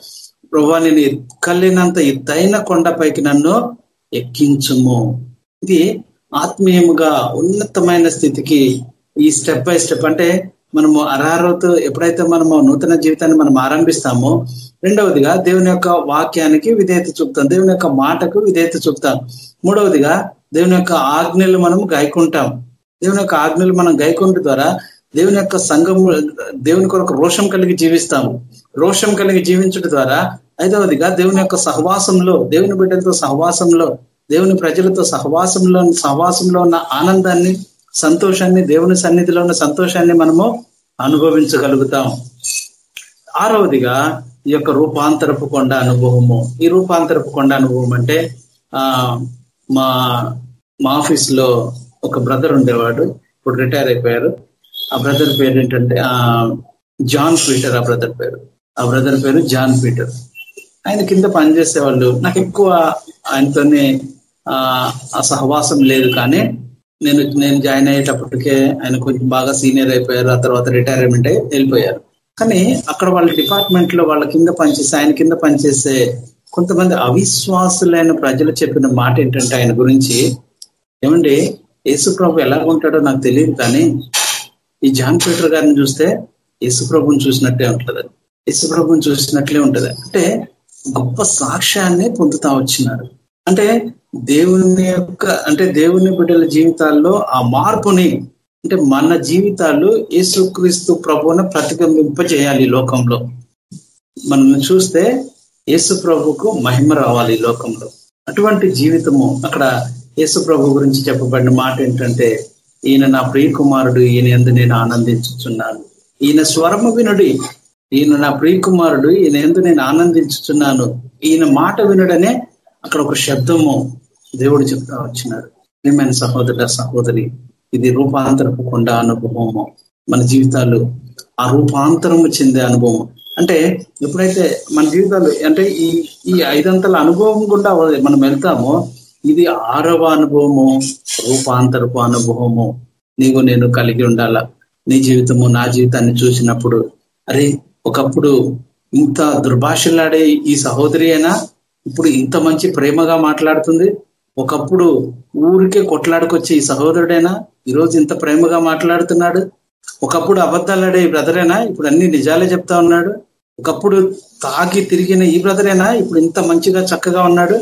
ప్రభా నేను ఎక్కలేనంత ఎత్తైన కొండపైకి నన్ను ఎక్కించుము. ఇది ఆత్మీయముగా ఉన్నతమైన స్థితికి ఈ స్టెప్ బై స్టెప్ అంటే మనము అరారోతో ఎప్పుడైతే మనము నూతన జీవితాన్ని మనం ఆరంభిస్తామో రెండవదిగా దేవుని యొక్క వాక్యానికి విధేయత చూపుతాం. దేవుని యొక్క మాటకు విధేయత చూపుతాం. మూడవదిగా దేవుని యొక్క ఆజ్ఞలు మనం గైకుంటాం దేవుని యొక్క ఆజ్ఞలు మనం గాయకుంట ద్వారా దేవుని యొక్క సంఘం దేవుని కొరకు రోషం కలిగి జీవిస్తాము. రోషం కలిగి జీవించడం ద్వారా ఐదవదిగా దేవుని యొక్క సహవాసంలో దేవుని బిడ్డలతో సహవాసంలో దేవుని ప్రజలతో సహవాసంలో సహవాసంలో ఉన్న ఆనందాన్ని సంతోషాన్ని దేవుని సన్నిధిలో ఉన్న సంతోషాన్ని మనము అనుభవించగలుగుతాం. ఆరవదిగా ఈ యొక్క రూపాంతరపు కొండ అనుభవము. ఈ రూపాంతరపు కొండ అనుభవం అంటే ఆ మా మా ఆఫీస్లో ఒక బ్రదర్ ఉండేవాడు. ఇప్పుడు రిటైర్ అయిపోయారు. ఆ బ్రదర్ పేరు ఏంటంటే ఆ జాన్ పీటర్ ఆ బ్రదర్ పేరు. ఆ బ్రదర్ పేరు జాన్ పీటర్. ఆయన కింద పనిచేసేవాళ్ళు. నాకు ఎక్కువ ఆయనతోనే ఆ సహవాసం లేదు కానీ నేను నేను జాయిన్ అయ్యేటప్పటికే ఆయన కొంచెం బాగా సీనియర్ అయిపోయారు. ఆ తర్వాత రిటైర్మెంట్ అయి వెళ్ళిపోయారు. కానీ అక్కడ వాళ్ళ డిపార్ట్మెంట్లో వాళ్ళ కింద పనిచేసే ఆయన కింద పనిచేసే కొంతమంది అవిశ్వాసులైన ప్రజలు చెప్పిన మాట ఏంటంటే ఆయన గురించి ఏమండి యేసుప్రభు ఎలా ఉంటాడో నాకు తెలియదు కానీ ఈ జాన్ పీటర్ గారిని చూస్తే యేసుప్రభుని చూసినట్టే ఉంటది. యేసుప్రభుని చూసినట్లే ఉంటది. అంటే గొప్ప సాక్ష్యాన్ని పొందుతా వచ్చినారు. అంటే దేవుని యొక్క అంటే దేవుని బిడ్డల జీవితాల్లో ఆ మార్పుని అంటే మన జీవితాలు యేసుక్రీస్తు ప్రభువును ప్రతిబింబింప చేయాలి లోకంలో. మనం చూస్తే యేసు ప్రభుకు మహిమ రావాలి లోకంలో. అటువంటి జీవితము అక్కడ యేసు ప్రభు గురించి చెప్పబడిన మాట ఏంటంటే ఈయన నా ప్రియ కుమారుడు ఈయన ఎందు నేను ఆనందించుచున్నాను. ఈయన స్వరము వినుడి ఈయన నా ప్రియ కుమారుడు ఈయన ఎందు నేను ఆనందించుచున్నాను. ఈయన మాట వినుడనే అక్కడ ఒక శబ్దము దేవుడు చెప్తా వచ్చినాడు. ప్రియమైన సహోదర సహోదరి ఇది రూపాంతరపు కొండ అనుభవము. మన జీవితాలు ఆ రూపాంతరము చెందే అనుభవం అంటే ఎప్పుడైతే మన జీవితాలు అంటే ఈ ఈ ఐదంతల అనుభవం గుండా మనం వెళ్తామో ఇది ఆరవ అనుభవము రూపాంతరపు అనుభవము నీవు నేను కలిగి ఉండాల? నీ జీవితము నా జీవితాన్ని చూసినప్పుడు. అరే ఒకప్పుడు ఇంత దుర్భాషలాడే ఈ సహోదరి అయినా ఇప్పుడు ఇంత మంచి ప్రేమగా మాట్లాడుతుంది. ఒకప్పుడు ఊరికే కొట్లాడుకొచ్చే ఈ సహోదరుడైనా ఈరోజు ఇంత ప్రేమగా మాట్లాడుతున్నాడు. ఒకప్పుడు అబద్ధాలాడే ఈ బ్రదరేనా ఇప్పుడు అన్ని నిజాలే చెప్తా ఉన్నాడు. ఒకప్పుడు తాగి తిరిగిన ఈ బ్రదరేనా ఇప్పుడు ఇంత మంచిగా చక్కగా ఉన్నాడు.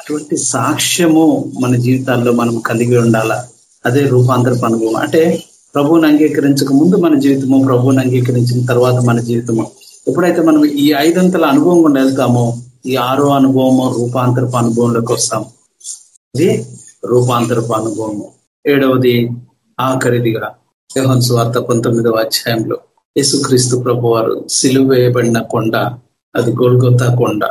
అటువంటి సాక్ష్యము మన జీవితాల్లో మనం కలిగి ఉండాల? అదే రూపాంతరపు అనుభవం. అంటే ప్రభువుని అంగీకరించక ముందు మన జీవితము ప్రభువుని అంగీకరించిన తర్వాత మన జీవితము. ఎప్పుడైతే మనం ఈ ఐదంతల అనుభవం గుండా వెళ్తామో ఈ ఆరో అనుభవము రూపాంతరపు అనుభవంలోకి వస్తాం. ఇది రూపాంతరపు అనుభవము. ఏడవది ఆఖరిదిగా యోహన్ వార్త పంతొమ్మిదవ అధ్యాయంలో యేసుక్రీస్తు ప్రభు వారు సిలువేయబడిన కొండ అది గోల్గొత్తా కొండ.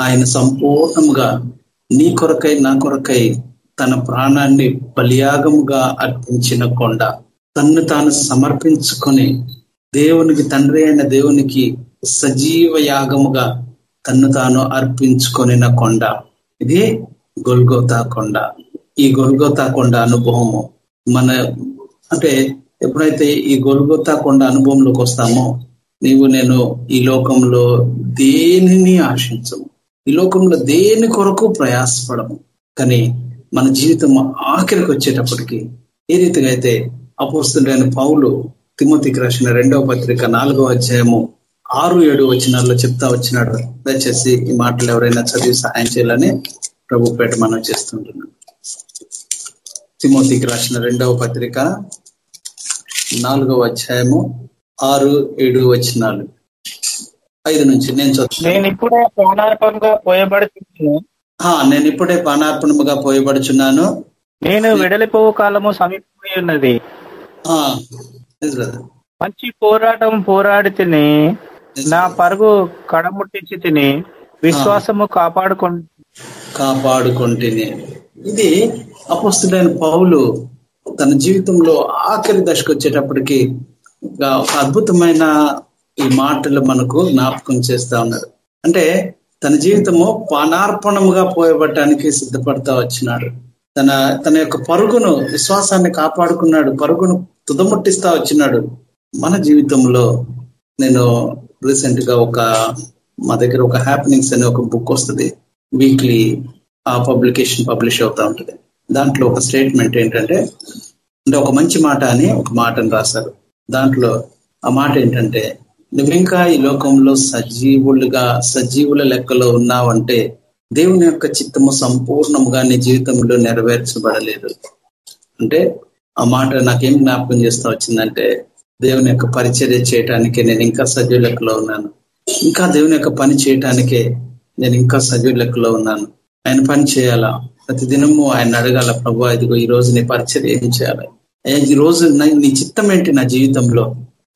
ఆయన సంపూర్ణంగా నీ కొరకై నా కొరకై తన ప్రాణాన్ని బలియాగముగా అర్పించిన కొండ తన్ను తాను సమర్పించుకొని దేవునికి తండ్రి అయిన దేవునికి సజీవ యాగముగా తన్ను తాను అర్పించుకొనిన కొండ. ఇది గొల్గోతా కొండ. ఈ గొల్గోతా కొండ అనుభవము మన అంటే ఎప్పుడైతే ఈ గొల్గోతా కొండ అనుభవంలోకి వస్తామో నీవు నేను ఈ లోకంలో దేనిని ఆశించము? ఈ లోకంలో దేని కొరకు ప్రయాసపడము? కానీ మన జీవితం ఆఖరికి వచ్చేటప్పటికి ఏ రీతిగా అయితే అపోస్తుండైన పౌలు తిమ్మతికి రాసిన రెండవ పత్రిక నాలుగవ అధ్యాయము ఆరు ఏడు వచ్చినాల్లో చెప్తా వచ్చినాడు. దయచేసి ఈ మాటలు ఎవరైనా చదివి సహాయం చేయాలని ప్రభు పేట మనం చేస్తుంటున్నాం తిమోతికి రాసిన రెండవ పత్రిక నాలుగవ అధ్యాయము ఆరు ఏడు వచ్చినాలు ఐదు నుంచి నేను నేను ఇప్పుడే పోయబడుతున్నాను నేను ఇప్పుడే పానార్పణముగా పోయబడుచున్నాను. నేను వెడలిపోవు కాలము సమీపమై ఉన్నది. మంచి పోరాటం పోరాడి తిని నా పరుగు కడముట్టించి తిని విశ్వాసము కాపాడుకో కాపాడుకుంటేనే. ఇది అపస్తుడైన పౌలు తన జీవితంలో ఆఖరి దశకు వచ్చేటప్పటికి ఒక అద్భుతమైన ఈ మాటలు మనకు జ్ఞాపకం చేస్తా ఉన్నారు. అంటే తన జీవితము పానార్పణముగా పోయబట్టడానికి సిద్ధపడతా వచ్చినాడు. తన తన యొక్క పరుగును విశ్వాసాన్ని కాపాడుకున్నాడు. పరుగును తుదముట్టిస్తా వచ్చినాడు. మన జీవితంలో నేను రీసెంట్గా ఒక మా దగ్గర ఒక హ్యాపెనింగ్స్ అనే ఒక బుక్ వస్తుంది. వీక్లీ ఆ పబ్లికేషన్ పబ్లిష్ అవుతా ఉంటుంది. దాంట్లో ఒక స్టేట్మెంట్ ఏంటంటే అంటే ఒక మంచి మాట అని ఒక మాటను రాశారు. దాంట్లో ఆ మాట ఏంటంటే నువ్వింకా ఈ లోకంలో సజీవులుగా సజీవుల లెక్కలో ఉన్నావంటే దేవుని యొక్క చిత్తము సంపూర్ణముగా నీ జీవితంలో నెరవేర్చబడలేదు. అంటే ఆ మాట నాకేం జ్ఞాపకం చేస్తా వచ్చిందంటే దేవుని యొక్క పరిచర్య చేయటానికి నేను ఇంకా సజీవ లెక్కలో ఉన్నాను. ఇంకా దేవుని యొక్క పని చేయటానికే నేను ఇంకా సజీవ లెక్కలో ఉన్నాను. ఆయన పని చేయాలా? ప్రతి దినము ఆయన అడగాల ప్రభు ఇదిగో ఈ రోజు నీ పరిచర్య ఏం చేయాలి? ఈ రోజు నీ చిత్తం ఏంటి నా జీవితంలో?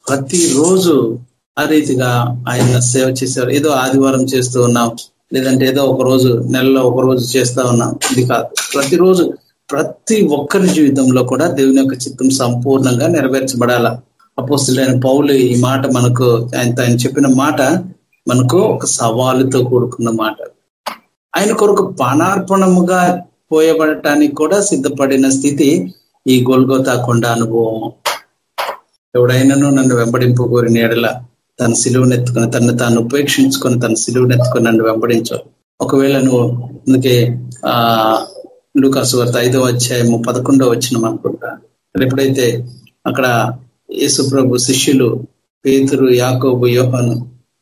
ప్రతి రోజు ఆ రీతిగా ఆయన సేవ చేసేవారు. ఏదో ఆదివారం చేస్తూ ఉన్నాం. లేదంటే ఏదో ఒక రోజు నెలలో ఒక రోజు చేస్తా ఉన్నాం. ఇది కాదు. ప్రతిరోజు ప్రతి ఒక్కరి జీవితంలో కూడా దేవుని యొక్క చిత్తం సంపూర్ణంగా నెరవేర్చబడాల. అపోస్తులైన పౌలు ఈ మాట మనకు ఆయన ఆయన చెప్పిన మాట మనకు ఒక సవాలుతో కూడుకున్న మాట. ఆయన కొరకు పానార్పణముగా పోయబడటానికి కూడా సిద్ధపడిన స్థితి ఈ గోల్గోతా కొండ అనుభవం. ఎవడైనాను నన్ను వెంబడింపు కోరిన ఎడల తన సిలువనెత్తుకుని తను తాను ఉపేక్షించుకొని తన సిలువనెత్తుకొని నన్ను వెంబడించావు ఒకవేళ నువ్వు అందుకే ఆ లూకాసు వార్త ఐదవ అధ్యాయము పదకొండవ వచ్చిన అనుకుంటా. ఎప్పుడైతే అక్కడ యేసుప్రభు శిష్యులు పేతురు యాకోబు యోహను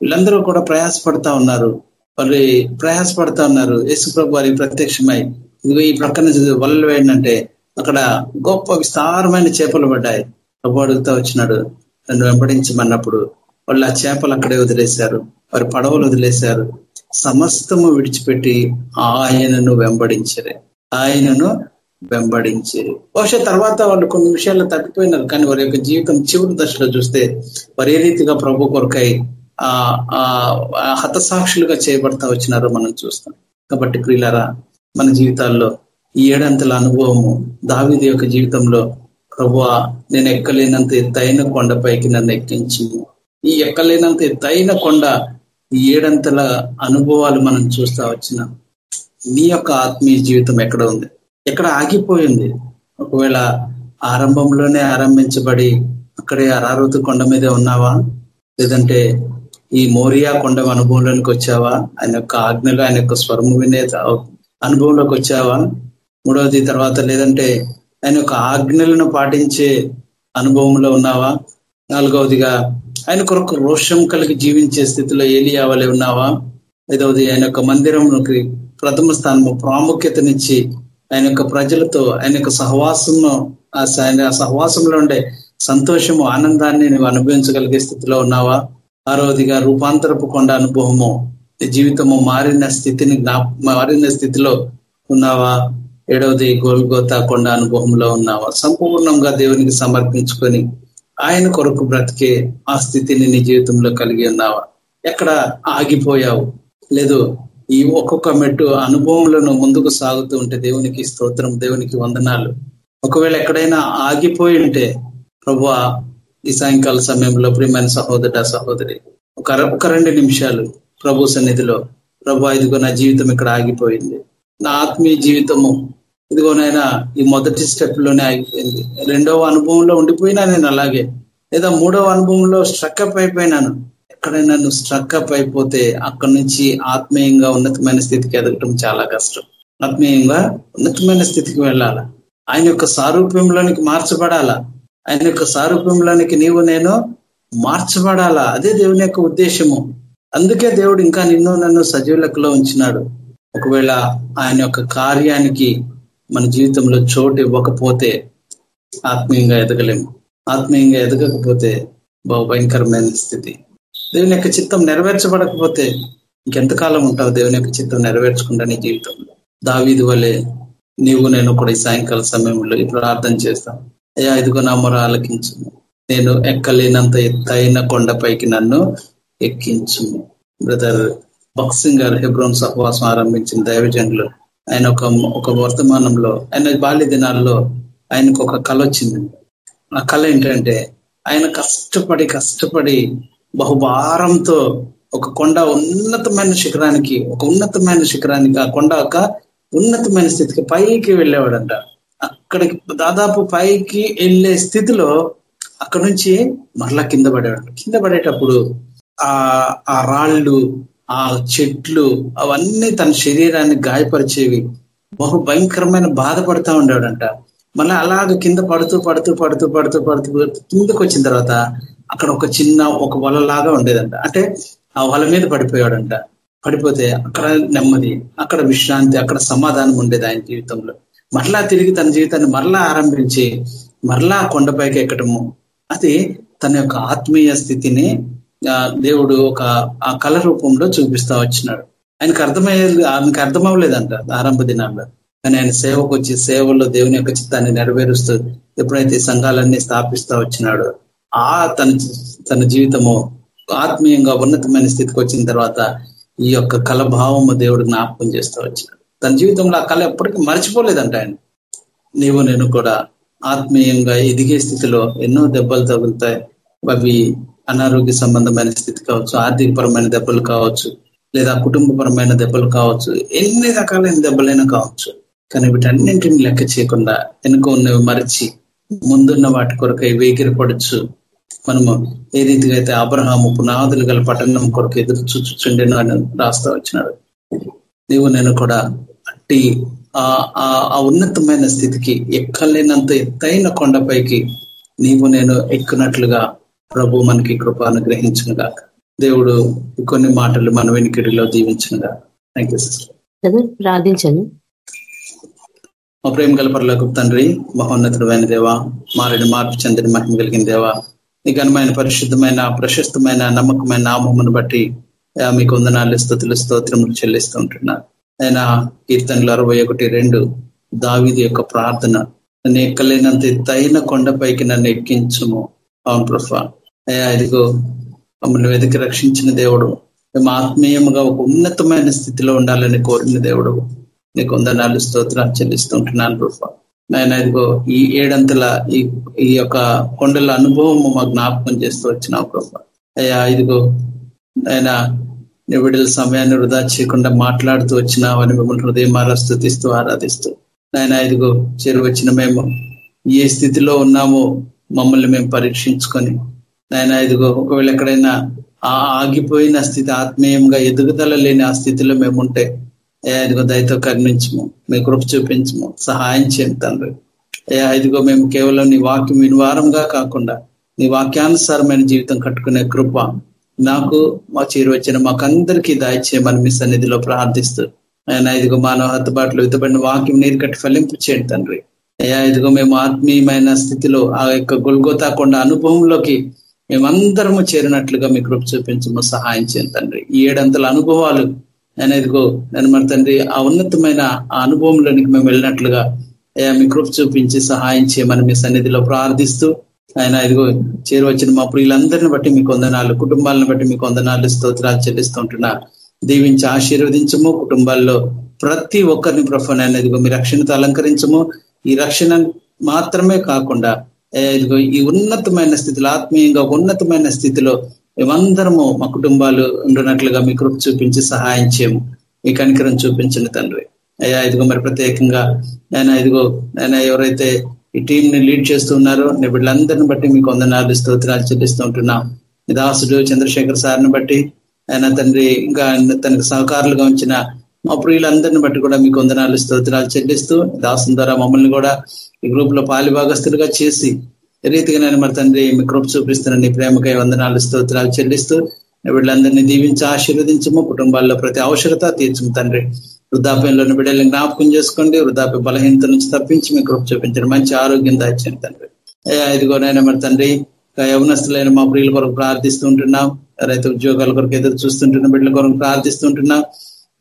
వీళ్ళందరూ కూడా ప్రయాసపడతా ఉన్నారు. వాళ్ళు ప్రయాసపడతా ఉన్నారు. యేసుప్రభు వారి వారికి ప్రత్యక్షమై ఇదిగో ఈ ప్రక్కన వలలు వేయండి అక్కడ గొప్ప విస్తారమైన చేపలు పడ్డాయి. ప్రభు అడుగుతా వచ్చినాడు నన్ను వెంబడించమన్నప్పుడు వాళ్ళు ఆ చేపలు అక్కడే వదిలేశారు. వారి పడవలు వదిలేశారు. సమస్తము విడిచిపెట్టి ఆయనను వెంబడించరే. ఆయనను వెంబడించేది బహుశా తర్వాత వాళ్ళు కొన్ని విషయాల్లో తప్పిపోయినారు. కానీ వారి యొక్క జీవితం చివరి దశలో చూస్తే వారు ఏ రీతిగా ప్రభు కొరకై ఆ ఆ హతసాక్షులుగా చేయబడతా వచ్చినారో మనం చూస్తాం. కాబట్టి ప్రియులారా మన జీవితాల్లో ఈ ఏడంతల అనుభవము దావిది యొక్క జీవితంలో ప్రభు నేను ఎక్కలేనంత ఎత్తైన కొండపైకి నన్ను ఎక్కించింది. ఈ ఎక్కలేనంత ఎత్తైన కొండ ఈ ఏడంతల అనుభవాలు మనం చూస్తా వచ్చినాం. నీ యొక్క ఆత్మీయ జీవితం ఎక్కడ ఉంది? ఎక్కడ ఆగిపోయింది? ఒకవేళ ఆరంభంలోనే ఆరంభించబడి అక్కడే అరారుతు కొండ మీదే ఉన్నావా? లేదంటే ఈ మోరియా కొండ అనుభవంలోనికి వచ్చావా? ఆయన యొక్క ఆజ్ఞలు ఆయన యొక్క స్వరము వినే అనుభవంలోకి వచ్చావా? మూడవది తర్వాత లేదంటే ఆయన యొక్క ఆజ్ఞలను పాటించే అనుభవంలో ఉన్నావా? నాలుగవదిగా ఆయన కొరకు రోషం కలిగి జీవించే స్థితిలో ఏలియావలే ఉన్నావా? ఐదవది ఆయన యొక్క మందిరంలోకి ప్రథమ స్థానము ప్రాముఖ్యతనిచ్చి ఆయన యొక్క ప్రజలతో ఆయన యొక్క సహవాసము ఆయన సహవాసంలో ఉండే సంతోషము ఆనందాన్ని నువ్వు అనుభవించగలిగే స్థితిలో ఉన్నావా? ఆరవదిగా రూపాంతరపు కొండ అనుభవము జీవితము మారిన స్థితిని మారిన స్థితిలో ఉన్నావా? ఏడవది గోల్గోతా కొండ అనుభవంలో ఉన్నావా? సంపూర్ణంగా దేవునికి సమర్పించుకొని ఆయన కొరకు బ్రతికే ఆ స్థితిని నీ జీవితంలో కలిగి ఉన్నావా? ఎక్కడ ఆగిపోయావు? లేదు ఈ ఒక్కొక్క మెట్టు అనుభవంలో ముందుకు సాగుతూ ఉంటే దేవునికి స్తోత్రం దేవునికి వందనాలు. ఒకవేళ ఎక్కడైనా ఆగిపోయి ఉంటే ప్రభు ఈ సాయంకాల సమయంలో ప్రియమైన సహోదర సహోదరి ఒక ఒక రెండు నిమిషాలు ప్రభు సన్నిధిలో ప్రభు ఇదిగో నా జీవితం ఇక్కడ ఆగిపోయింది. నా ఆత్మీయ జీవితము ఇదిగోనైనా ఈ మొదటి స్టెప్లోనే ఆగిపోయింది రెండవ అనుభవంలో ఉండిపోయినా నేను అలాగే. లేదా మూడవ అనుభవంలో స్ట్రక్అప్ అయిపోయినాను. ఎక్కడైనా నువ్వు స్ట్రక్అప్ అయిపోతే అక్కడి నుంచి ఆత్మీయంగా ఉన్నతమైన స్థితికి ఎదగటం చాలా కష్టం. ఆత్మీయంగా ఉన్నతమైన స్థితికి వెళ్ళాలా? ఆయన యొక్క సారూప్యంలోనికి మార్చబడాలా? ఆయన యొక్క సారూప్యంలోనికి నీవు నేను మార్చబడాలా? అదే దేవుని యొక్క ఉద్దేశము. అందుకే దేవుడు ఇంకా నిన్ను నన్ను సజీవులకులో ఉంచినాడు. ఒకవేళ ఆయన యొక్క కార్యానికి మన జీవితంలో చోటు ఇవ్వకపోతే ఆత్మీయంగా ఎదగలేము. ఆత్మీయంగా ఎదగకపోతే బహు భయంకరమైన స్థితి. దేవుని యొక్క చిత్తం నెరవేర్చబడకపోతే ఇంకెంతకాలం ఉంటావు దేవుని యొక్క చిత్తం నెరవేర్చకుండా నీ జీవితంలో? దావీది వలె నీవు నేను కూడా ఈ సాయంకాల సమయంలో ఇప్పుడు ప్రార్థన చేస్తాం. అయ్యా ఇదిగో నా మొర ఆలకించు నేను ఎక్కలేనంత ఎత్తైన కొండపైకి నన్ను ఎక్కించు బ్రదర్ బక్సింగ్ గారు హెబ్రోన్ సహవాసం ఆరంభించిన దైవజనులు ఆయన ఒక ఒక వర్తమానంలో ఆయన బాల్య దినాల్లో ఆయనకు ఒక కళ వచ్చింది. ఆ కళ ఏంటంటే ఆయన కష్టపడి కష్టపడి బహుభారంతో ఒక కొండ ఉన్నతమైన శిఖరానికి ఒక ఉన్నతమైన శిఖరానికి ఆ కొండ ఒక ఉన్నతమైన స్థితికి పైకి వెళ్ళేవాడంట. అక్కడికి దాదాపు పైకి వెళ్ళే స్థితిలో అక్కడ నుంచి మరలా కింద పడేవాడు. కింద పడేటప్పుడు ఆ ఆ రాళ్ళు ఆ చెట్లు అవన్నీ తన శరీరాన్ని గాయపరిచేవి. బహు భయంకరమైన బాధపడతా ఉండేవాడంట. మళ్ళీ అలాగ కింద పడుతూ పడుతూ పడుతూ పడుతూ పడుతూ కిందకు వచ్చిన తర్వాత అక్కడ ఒక చిన్న ఒక వలలాగా ఉండేదంట. అంటే ఆ వల మీద పడిపోయాడంట పడిపోతే అక్కడ నెమ్మది అక్కడ విశ్రాంతి అక్కడ సమాధానం ఉండేది ఆయన జీవితంలో. మరలా తిరిగి తన జీవితాన్ని మరలా ఆరంభించి మరలా కొండపైకి ఎక్కడము అది తన యొక్క ఆత్మీయ స్థితిని దేవుడు ఒక ఆ కళ రూపంలో చూపిస్తా వచ్చినాడు. ఆయనకు అర్థమయ్యేది ఆయనకు అర్థమవ్వలేదంట ఆరంభ దినాల్లో. కానీ ఆయన సేవకు వచ్చి సేవల్లో దేవుని యొక్క చిత్తాన్ని నెరవేరుస్తూ ఎప్పుడైతే సంఘాలన్నీ స్థాపిస్తా వచ్చినాడో ఆ తన తన జీవితము ఆత్మీయంగా ఉన్నతమైన స్థితికి వచ్చిన తర్వాత ఈ యొక్క కలభావము దేవుడు జ్ఞాపకం చేస్తూ వచ్చినాడు. తన జీవితంలో ఆ కళ ఎప్పటికీ మర్చిపోలేదంట ఆయన. నీవు నేను కూడా ఆత్మీయంగా ఎదిగే స్థితిలో ఎన్నో దెబ్బలు తగులుతాయి. అవి అనారోగ్య సంబంధమైన స్థితి కావచ్చు ఆర్థికపరమైన దెబ్బలు కావచ్చు లేదా కుటుంబపరమైన దెబ్బలు కావచ్చు ఎన్ని రకాలైన దెబ్బలైనా కావచ్చు. కానీ వీటన్నింటిని లెక్క చేయకుండా వెనుక ఉన్నవి మరిచి ముందున్న వాటి కొరకై వేగిరపడచ్చు. మనము ఏ రీతిగా అయితే అబ్రహాము పునాదులు గల పట్టణం కొరకు ఎదురు చూచుచుండెను అని రాస్తా వచ్చినాడు. నీవు నేను కూడా అట్టి ఆ ఉన్నతమైన స్థితికి ఎక్కలేనంత ఎత్తైన కొండపైకి నీవు నేను ఎక్కునట్లుగా ప్రభు మనకి కృప అనుగ్రహించునుగా దేవుడు కొన్ని మాటలు మన వెనుకిడిలో దీవించునుగా థ్యాంక్ యూ సిస్టర్ ప్రార్థించండి. మా ప్రేమ గల పరులకు తండ్రి మహోన్నతుడమైన దేవ మారిన మార్పు చెందిన మహిమ కలిగిన దేవ ఈ ఘనమైన పరిశుద్ధమైన ప్రశస్తమైన నమ్మకమైన నామమును బట్టి మీకు వందనాలు స్థుతులు స్తోత్రములు చెల్లిస్తూ ఉంటున్నారు ఆయన కీర్తనలు అరవై ఒకటి రెండు దావిది యొక్క ప్రార్థన నన్ను ఎక్కలేనంత ఎత్తైన కొండపైకి నన్ను ఎక్కించుము. అవును ప్రఫా అయ్యా ఇదిగో మమ్మల్ని వెతికి రక్షించిన దేవుడు. మేము ఆత్మీయముగా ఒక ఉన్నతమైన స్థితిలో ఉండాలని కోరిన దేవుడు. నీకు వందనాలు స్తోత్రాలు చెల్లిస్తుంటున్నాను రూప. నాయన ఇదిగో ఈ ఏడంతల ఈ ఈ యొక్క కొండల అనుభవము మా జ్ఞాపకం చేస్తూ వచ్చినావు ప్రభా అయ్యా ఇదిగో ఆయన నిబిడల సమయాన్ని వృధా చేయకుండా మాట్లాడుతూ వచ్చినావని మిమ్మల్ని హృదయమారా స్థుతిస్తూ ఆరాధిస్తూ. నాయన ఇదిగో చేరువచ్చిన మేము ఏ స్థితిలో ఉన్నామో మమ్మల్ని మేము పరీక్షించుకొని నాయన ఇదిగో ఒకవేళ ఎక్కడైనా ఆ ఆగిపోయిన స్థితి ఆత్మీయంగా ఎదుగుదల లేని ఆ స్థితిలో మేముంటే అయ్యా ఇదిగో దయతో కరుణించము మీ కృప చూపించము సహాయం చేయండి తండ్రి. అయ్యా ఇదిగో మేము కేవలం నీ వాక్యం వినివారంగా కాకుండా నీ వాక్యానుసారమైన జీవితం కట్టుకునే కృప నాకు మా చేరువచ్చిన మాకందరికీ దాయిచేయమని మీ సన్నిధిలో ప్రార్థిస్తూ ఆయన ఇదిగో మానవ హద్దుబాట్లు విధపడిన వాక్యం నీరు కట్టి ఫలింపు చేయండి తండ్రి. అయ్యా ఇదిగో మేము ఆత్మీయమైన స్థితిలో ఆ యొక్క గొల్గోతా కొండ అనుభవంలోకి మేమందరము చేరినట్లుగా మీ కృప చూపించము సహాయం చేయండి తండ్రి. ఈ ఏడంతల అనుభవాలు నేను ఇదిగో నేను మరి తండ్రి ఆ ఉన్నతమైన ఆ అనుభవంలోనికి మేము వెళ్ళినట్లుగా అయ్యా మీ కృప చూపించి సహాయం చేయమని మీ సన్నిధిలో ప్రార్థిస్తూ ఆయన ఇదిగో చేరువచ్చిన మా ప్రియులందరిని బట్టి మీ కొందనాలు కుటుంబాలను బట్టి మీ కొందనాలు స్తోత్రాలు చెల్లిస్తుంటున్నా దీవించి ఆశీర్వదించము కుటుంబాల్లో ప్రతి ఒక్కరిని ప్రఫన్ ఇదిగో మీ రక్షణతో అలంకరించము. ఈ రక్షణ మాత్రమే కాకుండా ఈ ఉన్నతమైన స్థితిలో ఆత్మీయంగా ఒక ఉన్నతమైన స్థితిలో మేమందరము మా కుటుంబాలు ఉండున్నట్లుగా మీ కృప చూపించి సహాయం చేయము. మీ కనికరం చూపించండి తండ్రి. అయ్యా ఇదిగో మరి ప్రత్యేకంగా నేను ఇదిగో నేను ఎవరైతే ఈ టీం ని లీడ్ చేస్తున్నారో నేను వీళ్ళందరిని బట్టి మీకు వందనాలు స్తోత్రాలు చెల్లిస్తూ ఉంటున్నాం. దాసుడు చంద్రశేఖర్ సార్ని బట్టి ఆయన తండ్రి ఇంకా తనకు సహకారులుగా ఉంచిన మా ప్రియులందరిని బట్టి కూడా మీకు వందనాలు స్తోత్రాలు చెల్లిస్తూ దాసుని ద్వారా మమ్మల్ని కూడా ఈ గ్రూప్లో పాలిభాగస్తులుగా చేసి రీతిగా నేను మరి తండ్రి మీ కృప చూపిస్తున్న ప్రేమకై వందనాలు స్తోత్రాలు చెల్లిస్తూ వీళ్ళందరినీ దీవించి ఆశీర్వదించము కుటుంబాల్లో ప్రతి అవసరత తీర్చము తండ్రి. వృద్ధాప్యంలోని బిడ్డల్ని జ్ఞాపకం చేసుకోండి వృద్ధాప్య బలహీనత నుంచి తప్పించి మీ కృప చూపించండి. మంచి ఆరోగ్యం దాచండి తండ్రి. ఇదిగోనైనా మరి తండ్రి యవనస్తులైన మా ప్రియుల కొరకు ప్రార్థిస్తూ ఉంటున్నాం. రైతు ఉద్యోగాల కొరకు ఎదురు చూస్తుంటున్న బిడ్డల కొరకు ప్రార్థిస్తుంటున్నాం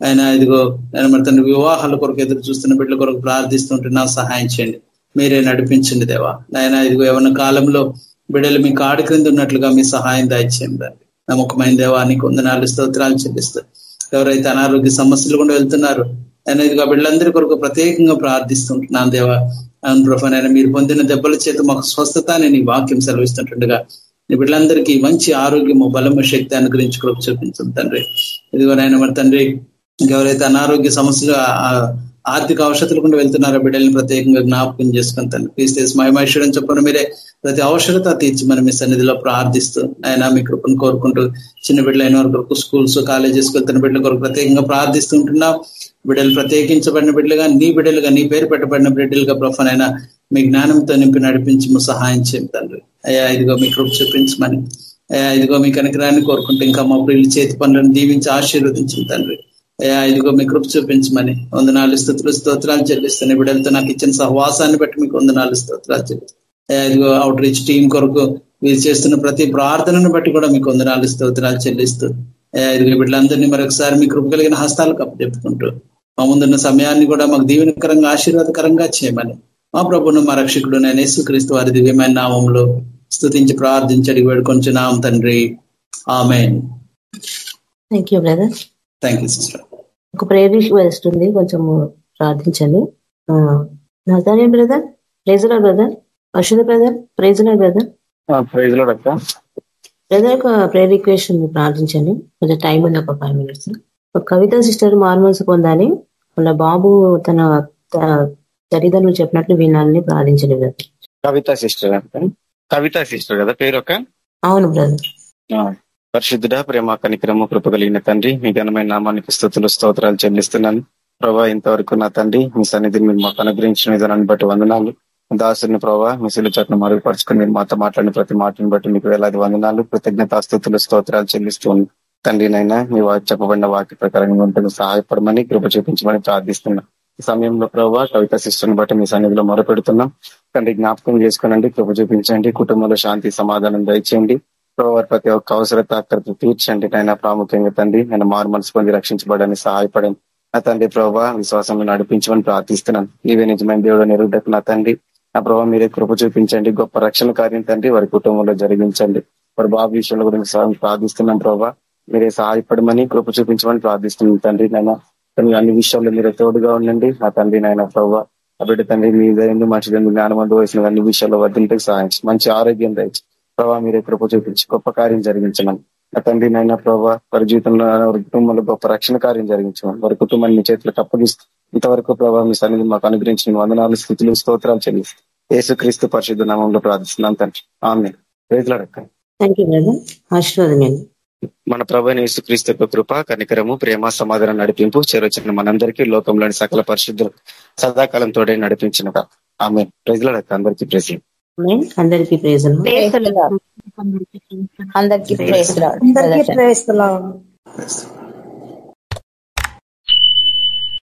ఆయన ఇదిగో నేను మరి తండ్రి వివాహాల కొరకు ఎదురు చూస్తున్న బిడ్డల కొరకు ప్రార్థిస్తుంటే నాకు సహాయం చేయండి. మీరే నడిపించండి దేవా. నాయన ఇదిగో ఏమన్నా కాలంలో బిడ్డలు మీ కాడి క్రింద ఉన్నట్లుగా మీ సహాయం దాయిచేయండి నమ్మకమైన దేవానికి వందనాలు స్తోత్రాలు చెల్లిస్తారు ఎవరైతే అనారోగ్య సమస్యలు కూడా వెళ్తున్నారు ఆయన ఇదిగో బిడ్డలందరి కొరకు ప్రత్యేకంగా ప్రార్థిస్తుంటున్నాను దేవా. అవును ప్రభా నేను మీరు పొందిన దెబ్బల చేత మాకు స్వస్థత నేను ఈ వాక్యం సెలవిస్తుంటుండగా నీ బిడ్డలందరికీ మంచి ఆరోగ్యము బలము శక్తి అనుగ్రహించి కృప చూపించండి తండ్రి. ఇదిగో నాయన మరి తండ్రి ఎవరైతే అనారోగ్య సమస్యలు ఆర్థిక అవసరతలు కూడా వెళ్తున్నారో బిడ్డల్ని ప్రత్యేకంగా జ్ఞాపకం చేసుకుని తండ్రి తీసి మహిమేశ్వరం చెప్పిన మీరే ప్రతి అవసరత తీర్చి మనం మీ సన్నిధిలో ప్రార్థిస్తూ ఆయన మీ కృపను కోరుకుంటూ చిన్న బిడ్డలు అయిన వరకు స్కూల్స్ కాలేజెస్ వెళ్తున్న బిడ్డల కొరకు ప్రత్యేకంగా ప్రార్థిస్తుంటున్నాం బిడ్డలు ప్రత్యేకించబడిన బిడ్డలుగా నీ బిడ్డలుగా నీ పేరు పెట్టబడిన బిడ్డలుగా ప్రొఫనైనా మీ జ్ఞానంతో నింపి నడిపించి సహాయం చేయండి తండ్రి. అయ్యా ఇదిగో మీ కృప చూపించమని అయ్యా ఇదిగో మీ కనికరాన్ని కోరుకుంటూ ఇంకా మా బిడ్డలు చేతి పనులను దీవించి ఆశీర్వదించింది తండ్రి. అయ్యా ఇదిగో మీ కృప చూపించమని వందనాలు స్థుతులు స్తోత్రాలు చెల్లిస్తాను బిడ్డలతో నాకు ఇచ్చిన సహవాసాన్ని బట్టి మీకు వందనాలు స్తోత్రాలు చెల్లిస్తాను ఇదిగో అవుట్ రీచ్ టీం కొరకు మీరు చేస్తున్న ప్రతి ప్రార్థనను బట్టి కూడా మీకు వందనాలు స్తోత్రాలు చెల్లిస్తూ ఇదిగో బిడ్డలందరినీ మరొకసారి మీ కృప కలిగిన హస్తాలు చెప్పుకుంటూ మా ముందున్న సమయాన్ని కూడా మాకు దీవెనకరంగా ఆశీర్వాదకరంగా చేయమని మా ప్రభును మా రక్షకుడు నేను యేసుక్రీస్తు వారి దివ్యమైన నామంలో స్థుతించి ప్రార్థించడి వేడుకొంచున్నాం తండ్రి. ఆమె thank you brother thank you sister ఒక ప్రేయర్ వస్తుంది కొంచెం ప్రార్థించండి. నజారే బ్రదర్ ప్రేజలా బ్రదర్ అశ్వత బ్రదర్ ప్రేజలా బ్రదర్. ప్రైజ్లో బ్రదర్ ఒక ప్రేయర్ రిక్వెస్ట్ ఉంది ప్రార్థించండి. కొంచెం టైం ఉంది ఒక ఫైవ్ మినిట్స్. ఒక కవిత సిస్టర్ మార్మల్స్ పొందాలి. వాళ్ళ బాబు తన తల్లిదండ్రులు చెప్పినట్లు వినాలని ప్రార్థించండి brother. Kavitha sister Kavitha sister కదా పేరు ఒక అవును బ్రదర్. పరిశుద్ధుడ ప్రేమ కనికరము కృప కలిగిన తండ్రి మీ ఘనమైన నామానికి స్థుతులు స్తోత్రాలు చెల్లిస్తున్నాను. ప్రభా ఇంతవరకు నా తండ్రి మీ సన్నిధిని మీరు మాకు అనుగ్రహించిన విధానాన్ని బట్టి వందనాలు. దాసుని ప్రభా మీ సిలు చట్టను మరుగుపరుచుకుని మీరు మాతో మాట్లాడిన ప్రతి మాటను బట్టి మీకు వేలాది వందనాలు కృతజ్ఞతాస్థుతులు స్తోత్రాలు చెల్లిస్తూ తండ్రినైనా మీ చెప్పబడిన వాక్య ప్రకారంగా ఉంటుంది సహాయపడమని కృప చూపించమని ప్రార్థిస్తున్నా ఈ సమయంలో ప్రభావ కవిత శిష్యుని బట్టి మీ సన్నిధిలో మొరపెడుతున్నాం. తండ్రి జ్ఞాపకం చేసుకోనండి కృప చూపించండి కుటుంబంలో శాంతి సమాధానం దయచేయండి. ప్రభావ ప్రతి ఒక్క అవసరత అక్కడికి తీర్చండి నాయన ప్రాముఖ్యంగా తండ్రి. నేను మారు మనసు పొంది రక్షించబడని సహాయపడండి నా తండ్రి ప్రభావ విశ్వాసంలో నడిపించమని ప్రార్థిస్తున్నాను. నీవే నిజమైన దేవుడు నిరుద్ధకు నా తండ్రి. నా ప్రభావ మీరే కృప చూపించండి. గొప్ప రక్షణ కార్యం తండ్రి. వారి కుటుంబంలో జరిగించండి. వారి బాబు విషయంలో గురించి ప్రార్థిస్తున్నాం ప్రభావ మీరే సహాయపడమని కృప చూపించమని ప్రార్థిస్తున్నాం తండ్రి నాయన. అన్ని విషయాల్లో మీరు తోడుగా ఉండండి. నా తండ్రి నాయన ప్రభావ అప్పుడు తండ్రి మీ మంచిది మంచి జ్ఞానమందు వయసులో అన్ని విషయాల్లో వర్ధింటే సహాయించి మంచి ఆరోగ్యం దయచి ప్రభావ మీరు కృప చూపించి గొప్ప కార్యం జరిగించమని. నా తండ్రి నాయన ప్రభావ వారి జీవితంలో వారి కుటుంబంలో గొప్ప రక్షణ కార్యం జరిగించమని. వారి కుటుంబాన్ని మీ చేతులకు అప్పగిస్తూ ఇంతవరకు ప్రభావ మీ సన్నిధి మాకు అనుగ్రహించిన వందనాలు స్థితులు స్తోత్రాలు చెల్లిస్తూ యేసుక్రీస్తు పరిశుద్ధ నామంలో ప్రార్థిస్తున్నాం తండ్రి. ఆమె రైతులడక్క మన ప్రభు యేసుక్రీస్తు యొక్క కృప కనికరము ప్రేమ సమాధానం నడిపింపు చేరొచ్చిన మనందరికీ లోకంలోని సకల పరిశుద్ధులు సదాకాలం తోడే నడిపించిన ఆమె ప్రజలడక్క అందరికీ ప్రజలు అందరికీ ప్రేజ్ అందరికీ ప్రేస్ అందరికీ ప్రేస్